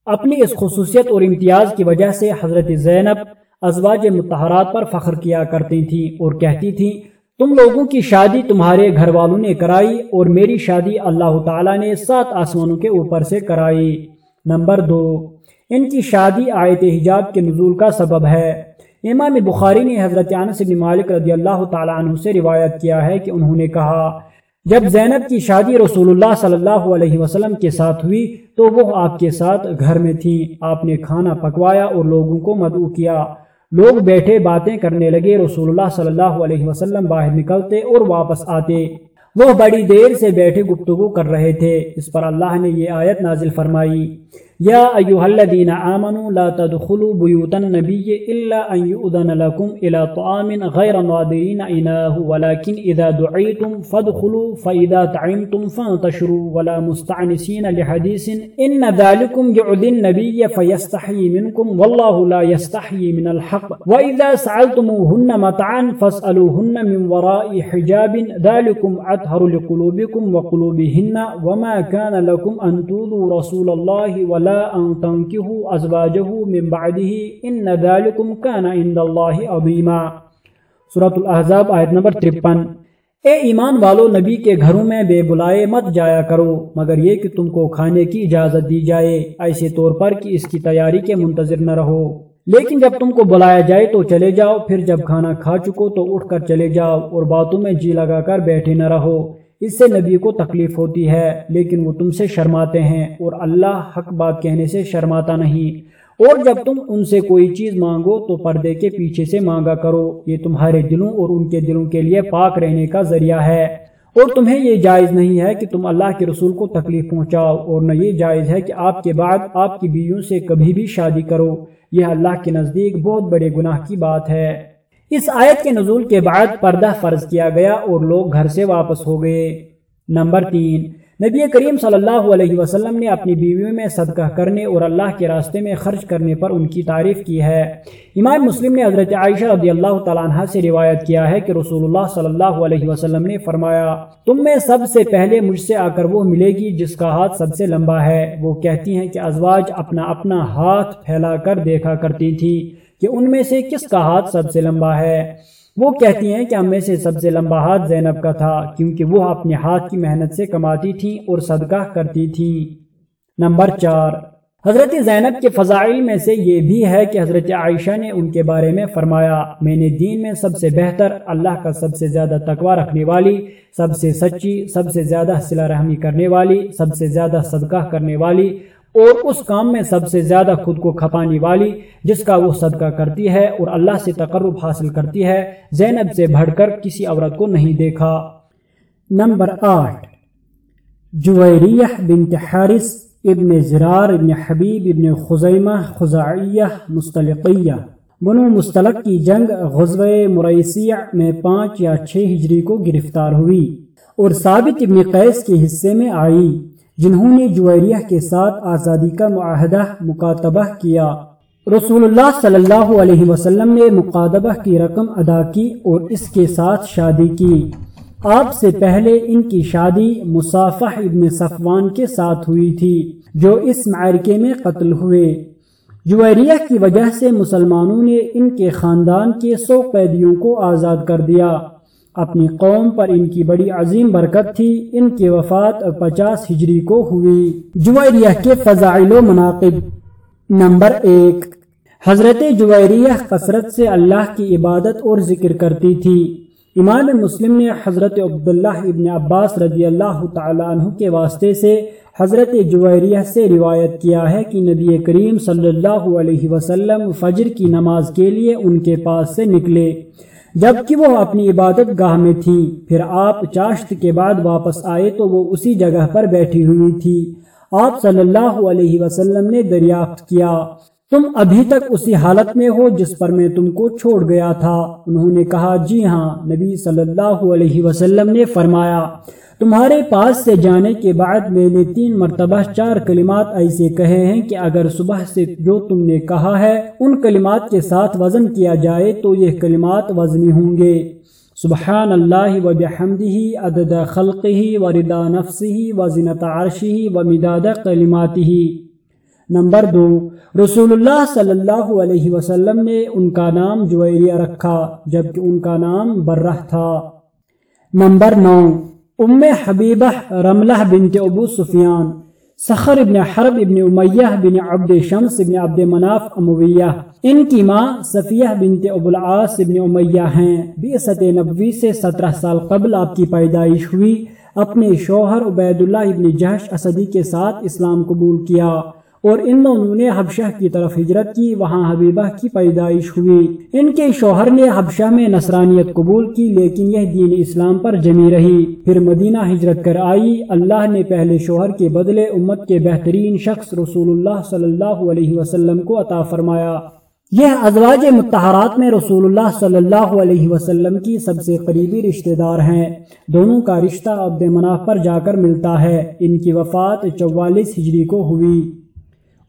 اپنی اس خصوصیت اور امتیاز کی وجہ سے حضرت زینب ازواج متحرات پر فخر کیا کرتی تھیں اور کہتی تھیں تم لوگوں کی شادی تمہارے گھر والوں نے کرائی اور میری شادی اللہ تعالیٰ نے سات آسمانوں کے اوپر سے کرائی۔ نمبر دو، ان کی شادی آیت حجاب کے نزول کا سبب ہے۔ امام بخاری نے حضرت انس بن مالک رضی اللہ تعالیٰ عنہ سے روایت کیا ہے کہ انہوں نے کہا، جب زینب کی شادی رسول اللہ صلی اللہ علیہ وسلم کے ساتھ ہوئی تو وہ آپ کے ساتھ گھر میں تھی آپ نے کھانا پکوایا اور لوگوں کو مدعو کیا۔ لوگ بیٹھے باتیں کرنے لگے، رسول اللہ صلی اللہ علیہ وسلم باہر نکلتے اور واپس آتے۔ وہ بڑی دیر سے بیٹھے گفتگو کر رہے تھے۔ اس پر اللہ نے یہ آیت نازل فرمائی۔ يا أيها الذين آمنوا لا تدخلوا بيوت النبي إلا أن يؤذن لكم إلى طعام غير ناظرين إناه ولكن إذا دعيتم فادخلوا فإذا تعمتم فانتشروا ولا مستعنسين لحديث إن ذلكم يعذي النبي فيستحيي منكم والله لا يستحيي من الحق. وإذا سألتموهن متعا فاسألوهن من وراء حجاب ذلكم أطهر لقلوبكم وقلوبهن وما كان لكم أن تؤذوا رسول الله ولا ان تنكحوا ازواجه من بعده ان ذلكم كان عند الله عظيما۔ سورۃ الاحزاب آیت نمبر 53 اے ایمان والو، نبی کے گھروں میں بے بلائے مت جایا کرو، مگر یہ کہ تم کو کھانے کی اجازت دی جائے، ایسے طور پر کہ اس کی تیاری کے منتظر نہ رہو۔ لیکن جب تم کو بلایا جائے تو چلے جاؤ، پھر جب کھانا کھا چکو تو اٹھ کر چلے جاؤ، اور باتوں میں جی لگا کر بیٹھے نہ رہو۔ اس سے نبی کو تکلیف ہوتی ہے، لیکن وہ تم سے شرماتے ہیں اور اللہ حق بات کہنے سے شرماتا نہیں۔ اور جب تم ان سے کوئی چیز مانگو تو پردے کے پیچھے سے مانگا کرو۔ یہ تمہارے دلوں اور ان کے دلوں کے لیے پاک رہنے کا ذریعہ ہے۔ اور تمہیں یہ جائز نہیں ہے کہ تم اللہ کے رسول کو تکلیف پہنچاؤ، اور نہ یہ جائز ہے کہ آپ کے بعد آپ کی بیویوں سے کبھی بھی شادی کرو۔ یہ اللہ کے نزدیک بہت بڑے گناہ کی بات ہے۔ اس آیت کے نزول کے بعد پردہ فرض کیا گیا اور لوگ گھر سے واپس ہو گئے۔ نمبر تین، نبی کریم صلی اللہ علیہ وسلم نے اپنی بیویوں میں صدقہ کرنے اور اللہ کے راستے میں خرچ کرنے پر ان کی تعریف کی ہے۔ امام مسلم نے حضرت عائشہ رضی اللہ تعالیٰ عنہ سے روایت کیا ہے کہ رسول اللہ صلی اللہ علیہ وسلم نے فرمایا، تم میں سب سے پہلے مجھ سے آ کر وہ ملے گی جس کا ہاتھ سب سے لمبا ہے۔ وہ کہتی ہیں کہ ازواج اپنا اپنا ہاتھ پھیلا کر دیکھا کرتی تھی کہ ان میں سے کس کا ہاتھ سب سے لمبا ہے؟ وہ کہتی ہیں کہ ہم میں سے سب سے لمبا ہاتھ زینب کا تھا، کیونکہ وہ اپنے ہاتھ کی محنت سے کماتی تھیں اور صدقہ کرتی تھیں۔ نمبر چار، حضرت زینب کے فضائل میں سے یہ بھی ہے کہ حضرت عائشہ نے ان کے بارے میں فرمایا، میں نے دین میں سب سے بہتر، اللہ کا سب سے زیادہ تقوی رکھنے والی، سب سے سچی، سب سے زیادہ صلہ رحمی کرنے والی، سب سے زیادہ صدقہ کرنے والی اور اس کام میں سب سے زیادہ خود کو کھپانے والی، جس کا وہ صدقہ کرتی ہے اور اللہ سے تقرب حاصل کرتی ہے، زینب سے بڑھ کر کسی عورت کو نہیں دیکھا۔ نمبر آٹھ۔ جویریہ بنت حارث ابن زرار ابن حبیب ابن خزیمہ خزائیہ مستلقیہ۔ بنو مستلق کی جنگ غزوہ مریسیہ میں پانچ یا چھ ہجری کو گرفتار ہوئی اور ثابت ابن قیس کے حصے میں آئی۔ جنہوں نے جویریہ کے ساتھ آزادی کا معاہدہ مکاتبہ کیا۔ رسول اللہ صلی اللہ علیہ وسلم نے مقادبہ کی رقم ادا کی اور اس کے ساتھ شادی کی۔ آپ سے پہلے ان کی شادی مصافح ابن صفوان کے ساتھ ہوئی تھی، جو اس معرکے میں قتل ہوئے۔ جویریہ کی وجہ سے مسلمانوں نے ان کے خاندان کے سو قیدیوں کو آزاد کر دیا۔ اپنی قوم پر ان کی بڑی عظیم برکت تھی، ان کی وفات پچاس ہجری کو ہوئی۔ جویریہ کے فضائل و مناقب۔ نمبر ایک۔ حضرت جویریہ کثرت سے اللہ کی عبادت اور ذکر کرتی تھی۔ امام مسلم نے حضرت عبداللہ ابن عباس رضی اللہ تعالیٰ عنہ کے واسطے سے حضرت جویریہ سے روایت کیا ہے کہ نبی کریم صلی اللہ علیہ وسلم فجر کی نماز کے لیے ان کے پاس سے نکلے۔ جبکہ وہ اپنی عبادت گاہ میں تھی، پھر آپ چاشت کے بعد واپس آئے تو وہ اسی جگہ پر بیٹھی ہوئی تھی۔ آپ صلی اللہ علیہ وسلم نے دریافت کیا، تم ابھی تک اسی حالت میں ہو جس پر میں تم کو چھوڑ گیا تھا۔ انہوں نے کہا جی ہاں نبی صلی اللہ علیہ وسلم نے فرمایا تمہارے پاس سے جانے کے بعد میں نے تین مرتبہ چار کلمات ایسے کہے ہیں کہ اگر صبح سے جو تم نے کہا ہے، ان کلمات کے ساتھ وزن کیا جائے تو یہ کلمات وزنی ہوں گے۔ سبحان اللہ و بحمدہ، عدد خلقہ و ردا نفسہ و زنت عرشہ و مداد کلماتہ۔ نمبر دو رسول اللہ صلی اللہ علیہ وسلم نے ان کا نام جویریہ رکھا، جبکہ ان کا نام برہ تھا۔ نمبر نو ام حبیبہ رملہ بنت ابو سفیان سخر ابن حرب ابن امیہ بن عبد شمس ابن عبد مناف امویہ ان کی ماں صفیہ بنت ابو العاص ابن امیہ ہیں بیست نبوی سے سترہ سال قبل آپ کی پیدائش ہوئی اپنے شوہر عبید اللہ ابن جہش اسدی کے ساتھ اسلام قبول کیا اور ان دونوں نے حبشہ کی طرف ہجرت کی، وہاں حبیبہ کی پیدائش ہوئی۔ ان کے شوہر نے حبشہ میں نصرانیت قبول کی، لیکن یہ دین اسلام پر جمی رہی۔ پھر مدینہ ہجرت کر آئی۔ اللہ نے پہلے شوہر کے بدلے امت کے بہترین شخص رسول اللہ صلی اللہ علیہ وسلم کو عطا فرمایا۔ یہ ازواج متحرات میں رسول اللہ صلی اللہ علیہ وسلم کی سب سے قریبی رشتہ دار ہیں۔ دونوں کا رشتہ عبد مناف پر جا کر ملتا ہے۔ ان کی وفات چوالیس ہجری کو ہوئی۔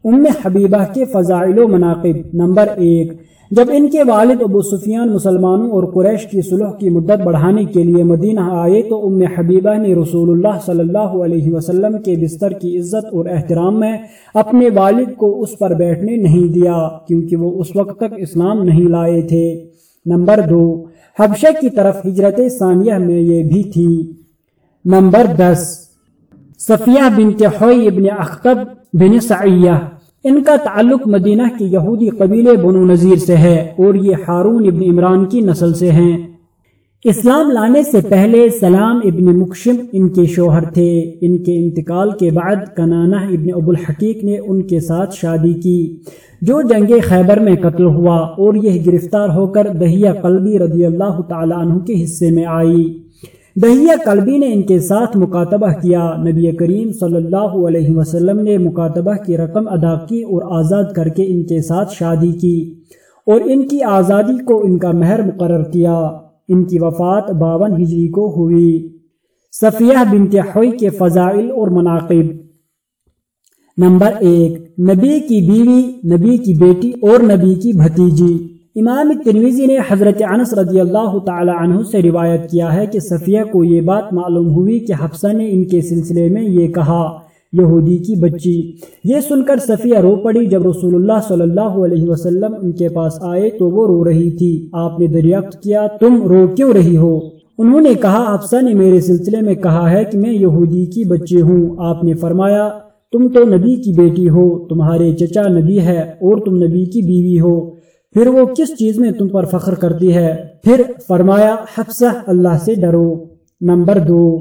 ام حبیبہ کے فضائل و مناقب۔ نمبر ایک، جب ان کے والد ابو سفیان مسلمانوں اور قریش کی صلح کی مدت بڑھانے کے لیے مدینہ آئے تو ام حبیبہ نے رسول اللہ صلی اللہ علیہ وسلم کے بستر کی عزت اور احترام میں اپنے والد کو اس پر بیٹھنے نہیں دیا، کیونکہ وہ اس وقت تک اسلام نہیں لائے تھے۔ نمبر دو، حبشہ کی طرف ہجرت ثانیہ میں یہ بھی تھی۔ نمبر دس صفیہ بنت حوی ابن اختب بن سعیہ، ان کا تعلق مدینہ کی یہودی قبیلے بنو نذیر سے ہے اور یہ ہارون ابن عمران کی نسل سے ہیں۔ اسلام لانے سے پہلے سلام ابن مکشم ان کے شوہر تھے۔ ان کے انتقال کے بعد کنانہ ابن ابو الحقیق نے ان کے ساتھ شادی کی۔ جو جنگ خیبر میں قتل ہوا اور یہ گرفتار ہو کر دہیہ قلبی رضی اللہ تعالیٰ عنہ کے حصے میں آئی۔ دہیہ قلبی نے ان کے ساتھ مکاتبہ کیا۔ نبی کریم صلی اللہ علیہ وسلم نے مکاتبہ کی رقم ادا کی اور آزاد کر کے ان کے ساتھ شادی کی اور ان کی آزادی کو ان کا مہر مقرر کیا۔ ان کی وفات باون ہجری کو ہوئی۔ صفیہ بنت ہوئی کے فضائل اور مناقب۔ نمبر ایک، نبی کی بیوی، نبی کی بیٹی اور نبی کی بھتیجی۔ امام ترمیزی نے حضرت انس رضی اللہ تعالی عنہ سے روایت کیا ہے کہ صفیہ کو یہ بات معلوم ہوئی کہ حفصہ نے ان کے سلسلے میں یہ کہا، یہودی کی بچی۔ یہ سن کر صفیہ رو پڑی۔ جب رسول اللہ صلی اللہ علیہ وسلم ان کے پاس آئے تو وہ رو رہی تھی۔ آپ نے دریافت کیا، تم رو کیوں رہی ہو؟ انہوں نے کہا، حفصہ نے میرے سلسلے میں کہا ہے کہ میں یہودی کی بچی ہوں۔ آپ نے فرمایا، تم تو نبی کی بیٹی ہو، تمہارے چچا نبی ہے اور تم نبی کی بیوی ہو۔ پھر وہ کس چیز میں تم پر فخر کرتی ہے؟ پھر فرمایا، حفصہ، اللہ سے ڈرو۔ نمبر دو،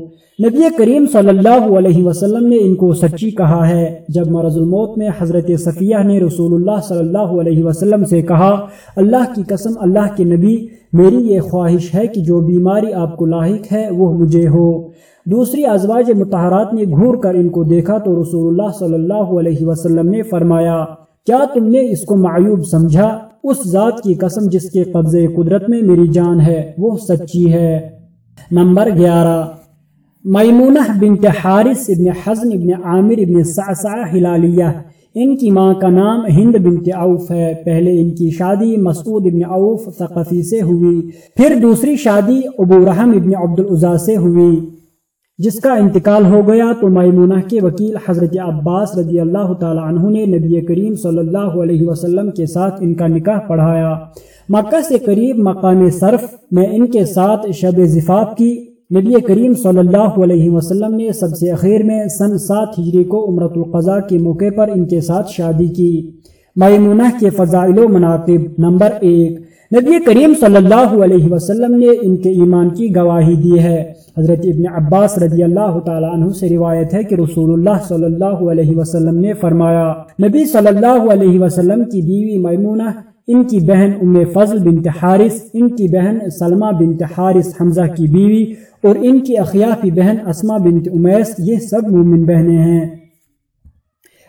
نبی کریم صلی اللہ علیہ وسلم نے ان کو سچی کہا ہے۔ جب مرض الموت میں حضرت صفیہ نے رسول اللہ صلی اللہ علیہ وسلم سے کہا، اللہ کی قسم، اللہ کے نبی، میری یہ خواہش ہے کہ جو بیماری آپ کو لاحق ہے، وہ مجھے ہو۔ دوسری، ازواج متحرات نے گھور کر ان کو دیکھا تو رسول اللہ صلی اللہ علیہ وسلم نے فرمایا، کیا تم نے اس کو معیوب سمجھا؟ اس ذات کی قسم جس کے قبضے قدرت میں میری جان ہے، وہ سچی ہے۔ نمبر گیارہ۔ میمونہ بنت حارث ابن حزن ابن عامر ابن سعسع ہلالیہ۔ ان کی ماں کا نام ہند بنت عوف ہے۔ پہلے ان کی شادی مسعود ابن عوف ثقفی سے ہوئی۔ پھر دوسری شادی ابو رحم ابن عبد العزا سے ہوئی۔ جس کا انتقال ہو گیا تو میمونہ کے وکیل حضرت عباس رضی اللہ تعالی عنہ نے نبی کریم صلی اللہ علیہ وسلم کے ساتھ ان کا نکاح پڑھایا۔ مکہ سے قریب مقام صرف میں ان کے ساتھ شب زفاف کی۔ نبی کریم صلی اللہ علیہ وسلم نے سب سے اخیر میں سن سات ہجری کو عمرت القضاء کے موقع پر ان کے ساتھ شادی کی۔ میمونہ کے فضائل و مناقب نمبر ایک۔ نبی کریم صلی اللہ علیہ وسلم نے ان کے ایمان کی گواہی دی ہے۔ حضرت ابن عباس رضی اللہ تعالیٰ عنہ سے روایت ہے کہ رسول اللہ صلی اللہ علیہ وسلم نے فرمایا، نبی صلی اللہ علیہ وسلم کی بیوی میمونہ، ان کی بہن ام فضل بنت حارث، ان کی بہن سلمہ بنت حارث حمزہ کی بیوی، اور ان کی اخیافی بہن اسما بنت امیس، یہ سب مومن بہنیں ہیں۔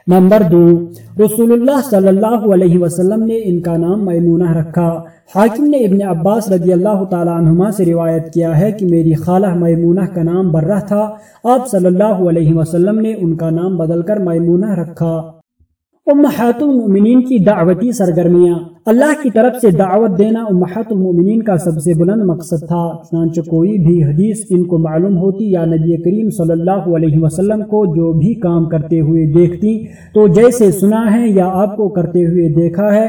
نمبر دو رسول اللہ صلی اللہ علیہ وسلم نے ان کا نام میمونہ رکھا۔ حاکم نے ابن عباس رضی اللہ تعالیٰ عنہما سے روایت کیا ہے کہ میری خالہ میمونہ کا نام برہ تھا۔ آپ صلی اللہ علیہ وسلم نے ان کا نام بدل کر میمونہ رکھا۔ امہات المؤمنین کی دعوتی سرگرمیاں۔ اللہ کی طرف سے دعوت دینا امہات المؤمنین کا سب سے بلند مقصد تھا، چنانچہ کوئی بھی حدیث ان کو معلوم ہوتی یا نبی کریم صلی اللہ علیہ وسلم کو جو بھی کام کرتے ہوئے دیکھتی، تو جیسے سنا ہے یا آپ کو کرتے ہوئے دیکھا ہے،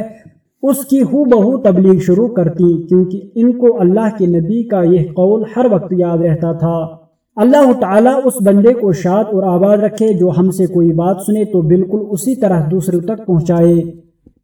اس کی ہو بہو تبلیغ شروع کرتی، کیونکہ ان کو اللہ کے نبی کا یہ قول ہر وقت یاد رہتا تھا۔ اللہ تعالیٰ اس بندے کو شاد اور آباد رکھے جو ہم سے کوئی بات سنے تو بالکل اسی طرح دوسرے تک پہنچائے۔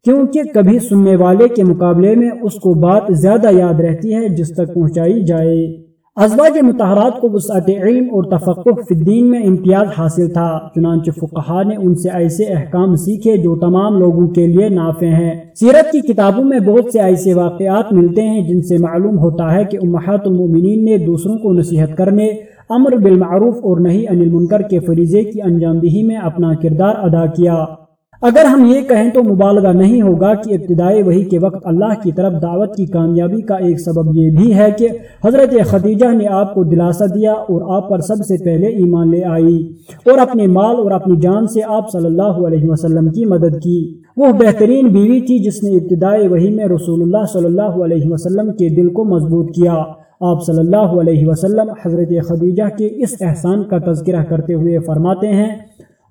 کیونکہ کبھی سننے والے کے مقابلے میں اس کو بات زیادہ یاد رہتی ہے جس تک پہنچائی جائے۔ ازواج متحرات کو وسعت علم اور تفقق فی الدین میں امتیاز حاصل تھا۔ چنانچہ فقہا نے ان سے ایسے احکام سیکھے جو تمام لوگوں کے لیے نافع ہیں۔ سیرت کی کتابوں میں بہت سے ایسے واقعات ملتے ہیں جن سے معلوم ہوتا ہے کہ امہات المومنین نے دوسروں کو نصیحت کرنے امر بالمعروف اور نہیں انل منکر کے فریضے کی انجام دہی میں اپنا کردار ادا کیا۔ اگر ہم یہ کہیں تو مبالغہ نہیں ہوگا کہ ابتدائی وہی کے وقت اللہ کی طرف دعوت کی کامیابی کا ایک سبب یہ بھی ہے کہ حضرت خدیجہ نے آپ کو دلاسا دیا اور آپ پر سب سے پہلے ایمان لے آئی اور اپنے مال اور اپنی جان سے آپ صلی اللہ علیہ وسلم کی مدد کی۔ وہ بہترین بیوی تھی جس نے ابتدائی وہی میں رسول اللہ صلی اللہ علیہ وسلم کے دل کو مضبوط کیا۔ آپ صلی اللہ علیہ وسلم حضرت خدیجہ کے اس احسان کا تذکرہ کرتے ہوئے فرماتے ہیں،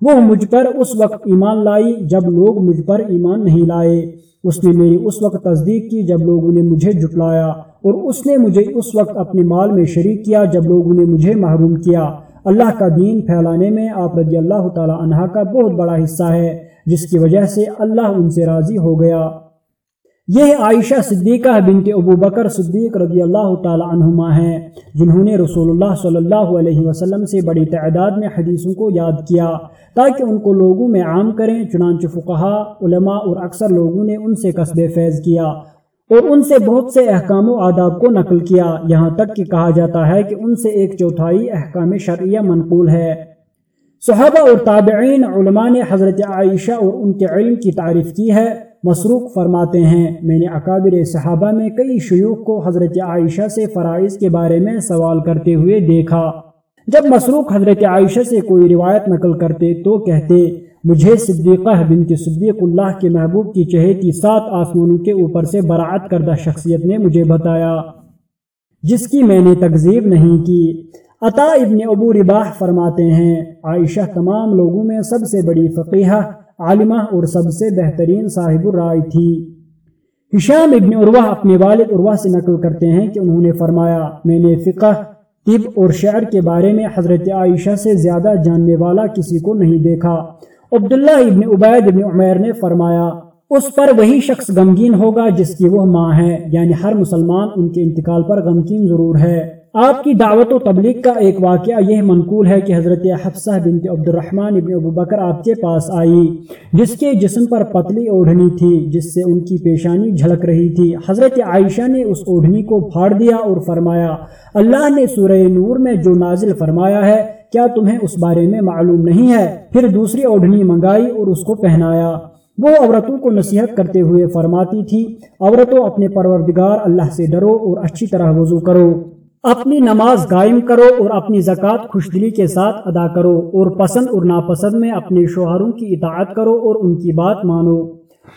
وہ مجھ پر اس وقت ایمان لائی جب لوگ مجھ پر ایمان نہیں لائے۔ اس نے میری اس وقت تصدیق کی جب لوگوں نے مجھے جٹلایا اور اس نے مجھے اس وقت اپنے مال میں شریک کیا جب لوگوں نے مجھے محروم کیا۔ اللہ کا دین پھیلانے میں آپ رضی اللہ تعالی عنہ کا بہت بڑا حصہ ہے، جس کی وجہ سے اللہ ان سے راضی ہو گیا۔ یہ عائشہ صدیقہ بنت ابو بکر صدیق رضی اللہ تعالی عنہما ہیں، جنہوں نے رسول اللہ صلی اللہ علیہ وسلم سے بڑی تعداد میں حدیثوں کو یاد کیا تاکہ ان کو لوگوں میں عام کریں، چنانچہ فقہا علماء اور اکثر لوگوں نے ان سے قصب فیض کیا اور ان سے بہت سے احکام و آداب کو نقل کیا۔ یہاں تک کہ کہا جاتا ہے کہ ان سے ایک چوتھائی احکام شرعیہ منقول ہے۔ صحابہ اور تابعین، علماء نے حضرت عائشہ اور ان کے علم کی تعریف کی ہے۔ مسروق فرماتے ہیں، میں نے اکابر صحابہ میں کئی شیوخ کو حضرت عائشہ سے فرائض کے بارے میں سوال کرتے ہوئے دیکھا۔ جب مسروق حضرت عائشہ سے کوئی روایت نقل کرتے تو کہتے، مجھے صدیقہ بنت صدیق اللہ کے محبوب کی چہیتی سات آسمانوں کے اوپر سے برعت کردہ شخصیت نے مجھے بتایا، جس کی میں نے تکذیب نہیں کی۔ عطا ابن ابو رباح فرماتے ہیں، عائشہ تمام لوگوں میں سب سے بڑی فقیحہ عالمہ اور سب سے بہترین صاحب الرائے تھی۔ ہشام ابن عروہ اپنے والد عروہ سے نقل کرتے ہیں کہ انہوں نے فرمایا، میں نے فقہ، طب اور شعر کے بارے میں حضرت عائشہ سے زیادہ جاننے والا کسی کو نہیں دیکھا۔ عبداللہ ابن عبید ابن عمیر نے فرمایا، اس پر وہی شخص غمگین ہوگا جس کی وہ ماں ہے یعنی ہر مسلمان ان کے انتقال پر غمگین ضرور ہے۔ آپ کی دعوت و تبلیغ کا ایک واقعہ یہ منقول ہے کہ حضرت حفصہ بنت عبد الرحمن ابن ابو بکر آپ کے پاس آئی، جس کے جسم پر پتلی اوڑھنی تھی، جس سے ان کی پیشانی جھلک رہی تھی۔ حضرت عائشہ نے اس اوڑھنی کو پھاڑ دیا اور فرمایا، اللہ نے سورہ نور میں جو نازل فرمایا ہے، کیا تمہیں اس بارے میں معلوم نہیں ہے؟ پھر دوسری اوڑھنی منگائی اور اس کو پہنایا۔ وہ عورتوں کو نصیحت کرتے ہوئے فرماتی تھی، عورتوں، اپنے پروردگار اللہ سے ڈرو اور اچھی طرح وضو کرو۔ اپنی نماز قائم کرو اور اپنی زکوٰۃ خوش دلی کے ساتھ ادا کرو اور پسند اور ناپسند میں اپنے شوہروں کی اطاعت کرو اور ان کی بات مانو۔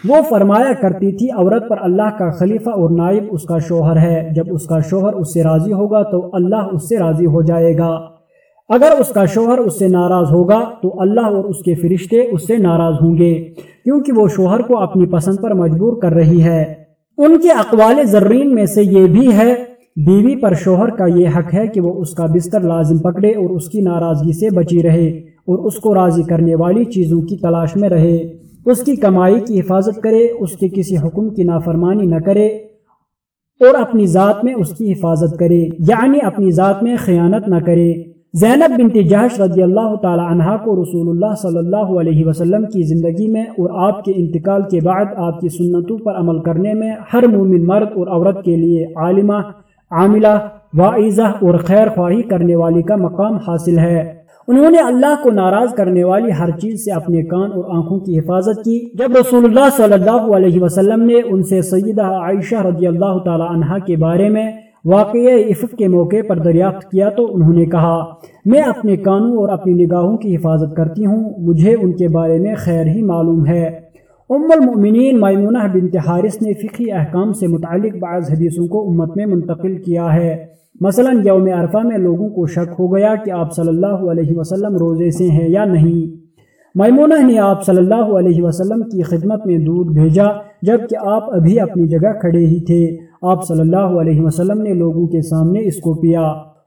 وہ فرمایا کرتی تھی، عورت پر اللہ کا خلیفہ اور نائب اس کا شوہر ہے۔ جب اس کا شوہر اس سے راضی ہوگا تو اللہ اس سے راضی ہو جائے گا۔ اگر اس کا شوہر اس سے ناراض ہوگا تو اللہ اور اس کے فرشتے اس سے ناراض ہوں گے، کیونکہ وہ شوہر کو اپنی پسند پر مجبور کر رہی ہے۔ ان کے اقوال زرین میں سے یہ بھی ہے بیوی پر شوہر کا یہ حق ہے کہ وہ اس کا بستر لازم پکڑے اور اس کی ناراضگی سے بچی رہے اور اس کو راضی کرنے والی چیزوں کی تلاش میں رہے۔ اس کی کمائی کی حفاظت کرے، اس کے کسی حکم کی نافرمانی نہ کرے اور اپنی ذات میں اس کی حفاظت کرے۔ یعنی اپنی ذات میں خیانت نہ کرے۔ زینب بنت جہش رضی اللہ تعالی عنہ کو رسول اللہ صلی اللہ علیہ وسلم کی زندگی میں اور آپ کے انتقال کے بعد آپ کی سنتوں پر عمل کرنے میں ہر مومن مرد اور عورت کے لیے عالمہ عاملہ، واعظہ اور خیر خواہی کرنے والی کا مقام حاصل ہے۔ انہوں نے اللہ کو ناراض کرنے والی ہر چیز سے اپنے کان اور آنکھوں کی حفاظت کی۔ جب رسول اللہ صلی اللہ علیہ وسلم نے ان سے سیدہ عائشہ رضی اللہ تعالی عنہ کے بارے میں واقع عفت کے موقع پر دریافت کیا تو انہوں نے کہا، میں اپنے کانوں اور اپنی نگاہوں کی حفاظت کرتی ہوں، مجھے ان کے بارے میں خیر ہی معلوم ہے۔ ام المؤمنین میمونہ بنت حارث نے فقی احکام سے متعلق بعض حدیثوں کو امت میں منتقل کیا ہے۔ مثلا یوم عرفہ میں لوگوں کو شک ہو گیا کہ آپ صلی اللہ علیہ وسلم روزے سے ہیں یا نہیں۔ میمونہ نے آپ صلی اللہ علیہ وسلم کی خدمت میں دودھ بھیجا جبکہ آپ ابھی اپنی جگہ کھڑے ہی تھے۔ آپ صلی اللہ علیہ وسلم نے لوگوں کے سامنے اس کو پیا۔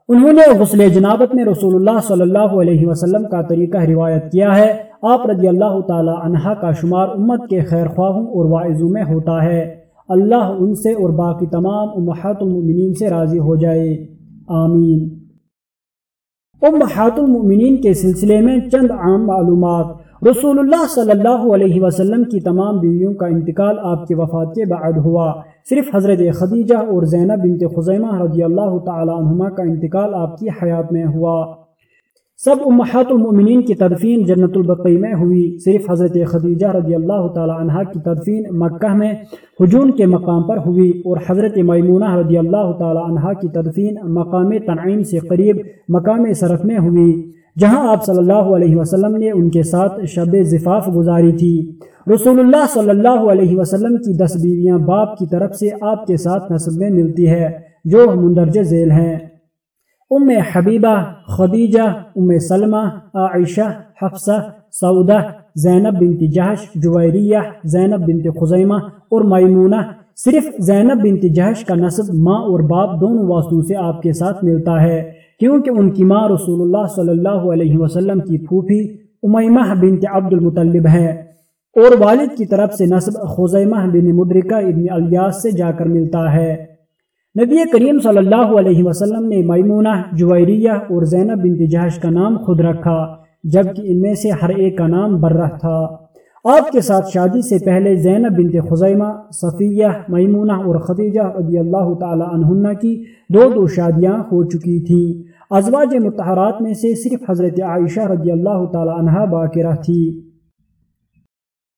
انہوں نے غسل جنابت میں رسول اللہ صلی اللہ علیہ وسلم کا طریقہ روایت کیا ہے۔ آپ رضی اللہ تعالی عنہ کا شمار امت کے خیر خواہوں اور واعظوں میں ہوتا ہے۔ اللہ ان سے اور باقی تمام امہات المؤمنین سے راضی ہو جائے۔ آمین۔ امہات المؤمنین کے سلسلے میں چند عام معلومات۔ رسول اللہ صلی اللہ علیہ وسلم کی تمام بیویوں کا انتقال آپ کی وفات کے بعد ہوا۔ صرف حضرت خدیجہ اور زینب بنت خزیمہ رضی اللہ تعالی عنہما کا انتقال آپ کی حیات میں ہوا۔ سب امہات المؤمنین کی تدفین جنت البقی میں ہوئی۔ صرف حضرت خدیجہ رضی اللہ تعالی عنہ کی تدفین مکہ میں حجون کے مقام پر ہوئی اور حضرت میمونہ رضی اللہ تعالی عنہ کی تدفین مقام تنعیم سے قریب مقام صرف میں ہوئی، جہاں آپ صلی اللہ علیہ وسلم نے ان کے ساتھ شب زفاف گزاری تھی۔ رسول اللہ صلی اللہ علیہ وسلم کی دس بیویاں باپ کی طرف سے آپ کے ساتھ نصب میں ملتی ہے، جو مندرجہ ذیل ہیں۔ ام حبیبہ، خدیجہ ام سلمہ، عائشہ، حفصہ، سعودہ، زینب بنت جہش، جویریہ، زینب بنت خزیمہ اور میمونہ۔ صرف زینب بنت جہش کا نصب ماں اور باپ دونوں واسطوں سے آپ کے ساتھ ملتا ہے، کیونکہ ان کی ماں رسول اللہ صلی اللہ علیہ وسلم کی پھوپھی امیمہ بنت عبد المطلب ہے۔ اور والد کی طرف سے نصب خزیمہ بن مدرکہ ابن الیاس سے جا کر ملتا ہے۔ نبی کریم صلی اللہ علیہ وسلم نے میمونہ، جویریہ اور زینب بنت جہش کا نام خود رکھا، جبکہ ان میں سے ہر ایک کا نام برہ تھا۔ آپ کے ساتھ شادی سے پہلے زینب بنت خزیمہ، صفیہ، میمونہ اور خدیجہ رضی اللہ تعالی عنہ کی دو دو شادیاں ہو چکی تھیں۔ ازواج متحرات میں سے صرف حضرت عائشہ رضی اللہ تعالی عنہ باقرہ تھی۔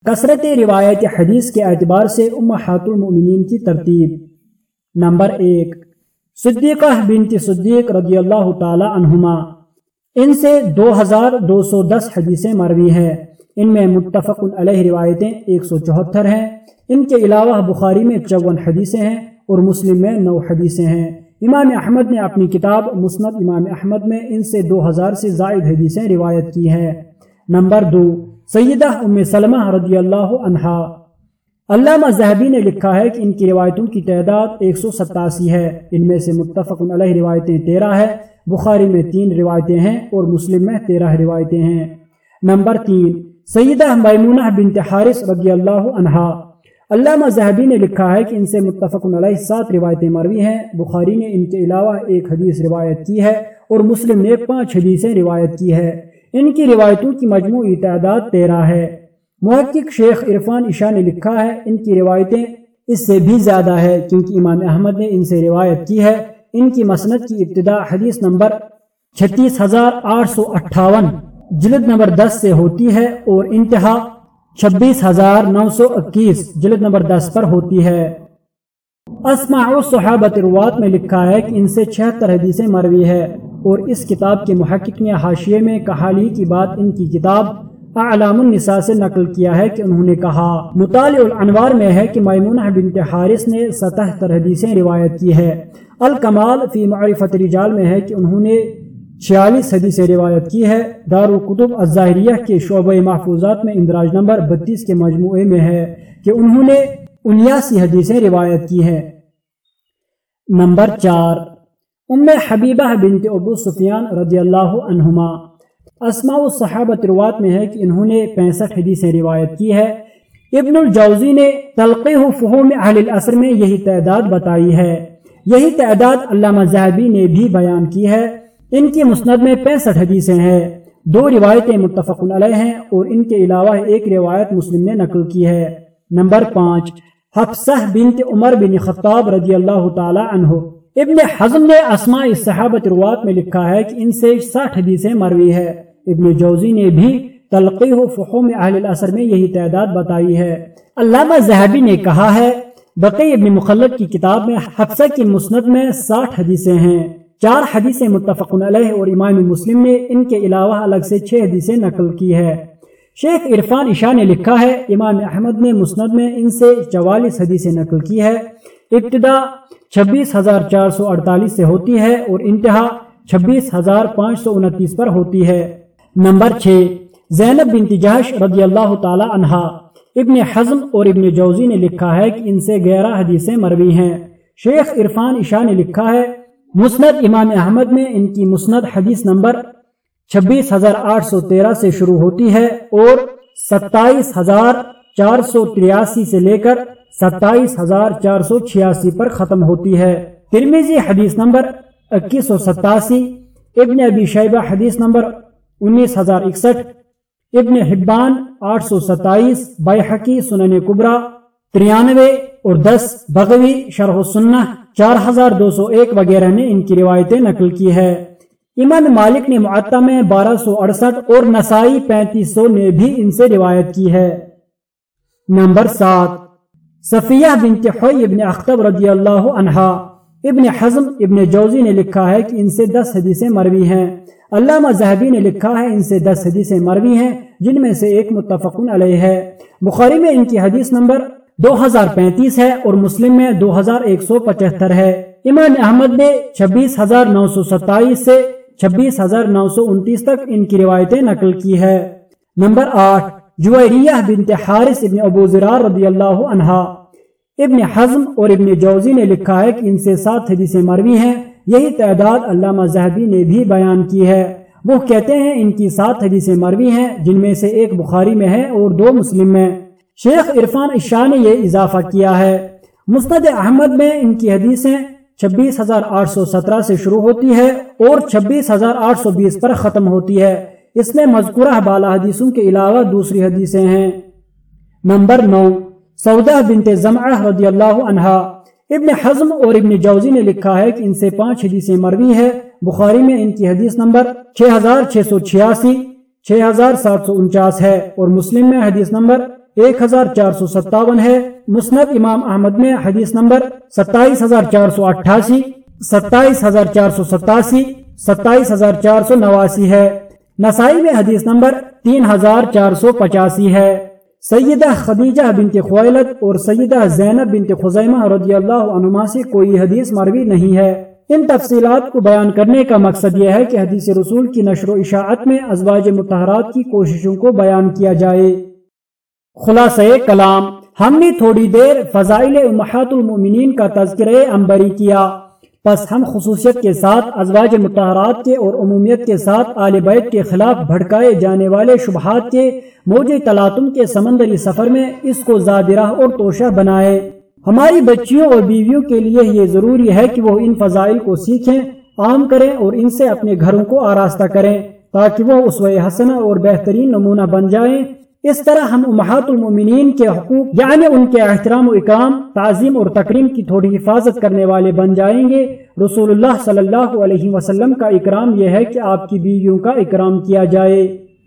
کثرت روایت حدیث کے اعتبار سے امہات المؤمنین کی ترتیب۔ نمبر ایک، صدیقہ بنت صدیق رضی اللہ تعالی عنہما۔ ان سے دو ہزار دو سو دس حدیثیں مروی ہیں۔ ان میں متفق علیہ روایتیں ایک سو چوہتر ہیں۔ ان کے علاوہ بخاری میں چون حدیثیں ہیں اور مسلم میں نو حدیثیں ہیں۔ امام احمد نے اپنی کتاب مسند امام احمد میں ان سے دو ہزار سے زائد حدیثیں روایت کی ہیں۔ نمبر دو، سیدہ ام سلمہ رضی اللہ عنہا۔ علامہ زہبی نے لکھا ہے کہ ان کی روایتوں کی تعداد ایک سو ستاسی ہے۔ ان میں سے متفق علیہ روایتیں تیرہ ہے۔ بخاری میں تین روایتیں ہیں اور مسلم میں تیرہ روایتیں ہیں۔ نمبر تین، سیدہ میمونہ بنت حارث رضی اللہ عنہا۔ علامہ زہبی نے لکھا ہے کہ ان سے متفق علیہ سات روایتیں مروی ہیں۔ بخاری نے ان کے علاوہ ایک حدیث روایت کی ہے اور مسلم نے پانچ حدیثیں روایت کی ہے ان کی روایتوں کی مجموعی تعداد تیرہ ہے۔ محقق شیخ عرفان عشاء نے لکھا ہے، ان کی روایتیں اس سے بھی زیادہ ہے کیونکہ امام احمد نے ان سے روایت کی ہے۔ ان کی مسنت کی ابتدا حدیث نمبر چھتیس ہزار آٹھ سو اٹھاون، جلد نمبر دس سے ہوتی ہے اور انتہا چھبیس ہزار نو سو اکیس، جلد نمبر دس پر ہوتی ہے۔ اسماع صحابت روات میں لکھا ہے کہ ان سے چھہتر حدیثیں مروی ہے اور اس کتاب کے محقق نے حاشیے میں کہالی کی بات ان کی کتاب اعلام النساء سے نقل کیا ہے کہ انہوں نے کہا، مطالع الانوار میں ہے کہ میمونہ بنت حارث نے سطح تر حدیثیں روایت کی ہے الکمال فی معرفت رجال میں ہے کہ انہوں نے چھیالیس حدیثیں روایت کی ہے دار القتب الظاہریہ کے شعبہ محفوظات میں اندراج نمبر بتیس کے مجموعے میں ہے کہ انہوں نے انیاسی حدیثیں روایت کی ہیں۔ نمبر چار، ام حبیبہ بنت ابو سفیان رضی اللہ عنہما اسماء الصحابت روات میں ہے کہ انہوں نے پینسٹھ حدیثیں روایت کی ہے ابن الجوزی نے تلقیح فہوم اہل العصر میں یہی تعداد بتائی ہے۔ یہی تعداد علامہ زہبی نے بھی بیان کی ہے۔ ان کی مسند میں پینسٹھ حدیثیں ہیں۔ دو روایتیں متفق علیہ ہیں اور ان کے علاوہ ایک روایت مسلم نے نقل کی ہے۔ نمبر پانچ، حفصہ بنت عمر بن خطاب رضی اللہ تعالی عنہ۔ ابن حزم نے اسماء صحابت روات میں لکھا ہے کہ ان سے ساٹھ حدیثیں مروی ہے ابن جوزی نے بھی تلقی و فحوم اہل الاثر میں یہی تعداد بتائی ہے۔ علامہ زہبی نے کہا ہے بقی ابن مخلد کی کتاب میں حفصہ کی مسند میں ساٹھ حدیثیں ہیں۔ چار حدیثیں متفق علیہ اور امام مسلم نے ان کے علاوہ الگ سے چھ حدیثیں نقل کی ہے شیخ عرفان عشاء نے لکھا ہے، امام احمد نے مسند میں ان سے چوالیس حدیثیں نقل کی ہے ابتدا چھبیس ہزار چار سو اڑتالیس سے ہوتی ہے اور انتہا چھبیس ہزار پانچ سو انتیس پر ہوتی ہے۔ نمبر چھ، زینب بنت جہش رضی اللہ تعالی عنہا ابن حزم اور ابن جوزی نے لکھا ہے کہ ان سے گیرہ حدیثیں مروی ہیں۔ شیخ عرفان عشاء نے لکھا ہے، مسند امام احمد میں ان کی مسند حدیث نمبر چھبیس ہزار آٹھ سو تیرہ سے شروع ہوتی ہے اور ستائیس ہزار چار سو تریاسی سے لے کر ستائیس ہزار چار سو چھیاسی پر ختم ہوتی ہے۔ ترمیزی حدیث نمبر اکیس سو ستاسی، ابن ابی شیبہ حدیث نمبر انیس ہزار اکسٹھ، ابن حبان آٹھ سو ستائیس بحقی سنن کبرا تریانوے اور دس، بغوی، شرح سنہ چار ہزار دو سو ایک وغیرہ نے ان کی روایتیں نقل کی ہے امام مالک نے معطا میں بارہ سو اڑسٹھ اور نسائی پینتیس سو نے بھی ان سے روایت کی ہے۔ نمبر سات، صفیہ بنت حوی ابن اختب رضی اللہ عنہا، ابن حزم ابن جوزی نے لکھا ہے کہ ان سے دس حدیثیں مروی ہیں۔ علامہ زہبی نے لکھا ہے، ان سے دس حدیثیں مروی ہیں، جن میں سے ایک متفقن علیہ ہے۔ بخاری میں ان کی حدیث نمبر دو ہزار پینتیس ہے اور مسلم میں دو ہزار ایک سو پچہتر ہے۔ امام احمد نے چھبیس ہزار نو سو ستائیس سے چھبیس ہزار نو سو انتیس تک ان کی روایتیں نقل کی ہے نمبر آٹھ جویریہ بنت حارث ابن ابو زرار رضی اللہ عنہا ابن حزم اور ابن جوزی نے لکھا ہے کہ ان سے سات حدیثیں مروی ہیں۔ یہی تعداد علامہ زہبی نے بھی بیان کی ہے۔ وہ کہتے ہیں ان کی سات حدیثیں مروی ہیں، جن میں سے ایک بخاری میں ہے اور دو مسلم میں۔ شیخ عرفان عشاء نے یہ اضافہ کیا ہے۔ مستد احمد میں ان کی حدیثیں چھبیس ہزار آٹھ سو سترہ سے شروع ہوتی ہے اور چھبیس ہزار آٹھ سو بیس پر ختم ہوتی ہے۔ اس میں مذکورہ بالا حدیثوں کے علاوہ دوسری حدیثیں ہیں۔ نمبر نو سودا بنت زمعہ رضی اللہ عنہا ابن حزم اور ابن جوزی نے لکھا ہے کہ ان سے پانچ حدیثیں مروی ہے بخاری میں ان کی حدیث نمبر چھ ہزار چھ سو چھیاسی، چھ ہزار سات سو انچاس ہے اور مسلم میں حدیث نمبر ایک ہزار چار سو ستاون ہے۔ مسند امام احمد میں حدیث نمبر ستائیس ہزار چار سو اٹھاسی، ستائیس ہزار چار سو ستاسی، ستائیس ہزار چار سو نواسی ہے۔ نسائی میں حدیث نمبر تین ہزار چار سو پچاسی ہے۔ سیدہ خدیجہ بنت خویلت اور سیدہ زینب بنت خزیمہ رضی اللہ عنما سے کوئی حدیث مروی نہیں ہے۔ ان تفصیلات کو بیان کرنے کا مقصد یہ ہے کہ حدیث رسول کی نشر و اشاعت میں ازواج متحرات کی کوششوں کو بیان کیا جائے۔ خلاصہ کلام، ہم نے تھوڑی دیر فضائل امہات المؤمنین کا تذکرہ امبری کیا۔ پس ہم خصوصیت کے ساتھ ازواج متحرات کے اور عمومیت کے ساتھ آل بیت کے خلاف بھڑکائے جانے والے شبہات کے موج تلاطم کے سمندری سفر میں اس کو زادرہ اور توشہ بنائے۔ ہماری بچیوں اور بیویوں کے لیے یہ ضروری ہے کہ وہ ان فضائل کو سیکھیں عام کریں اور ان سے اپنے گھروں کو آراستہ کریں تاکہ وہ اس حسنہ اور بہترین نمونہ بن جائیں۔ اس طرح ہم امہات المومنین کے حقوق یعنی ان کے احترام و اکرام، تعظیم اور تقریم کی تھوڑی حفاظت کرنے والے بن جائیں گے۔ رسول اللہ صلی اللہ علیہ وسلم کا اکرام یہ ہے کہ آپ کی بیویوں کا اکرام کیا جائے۔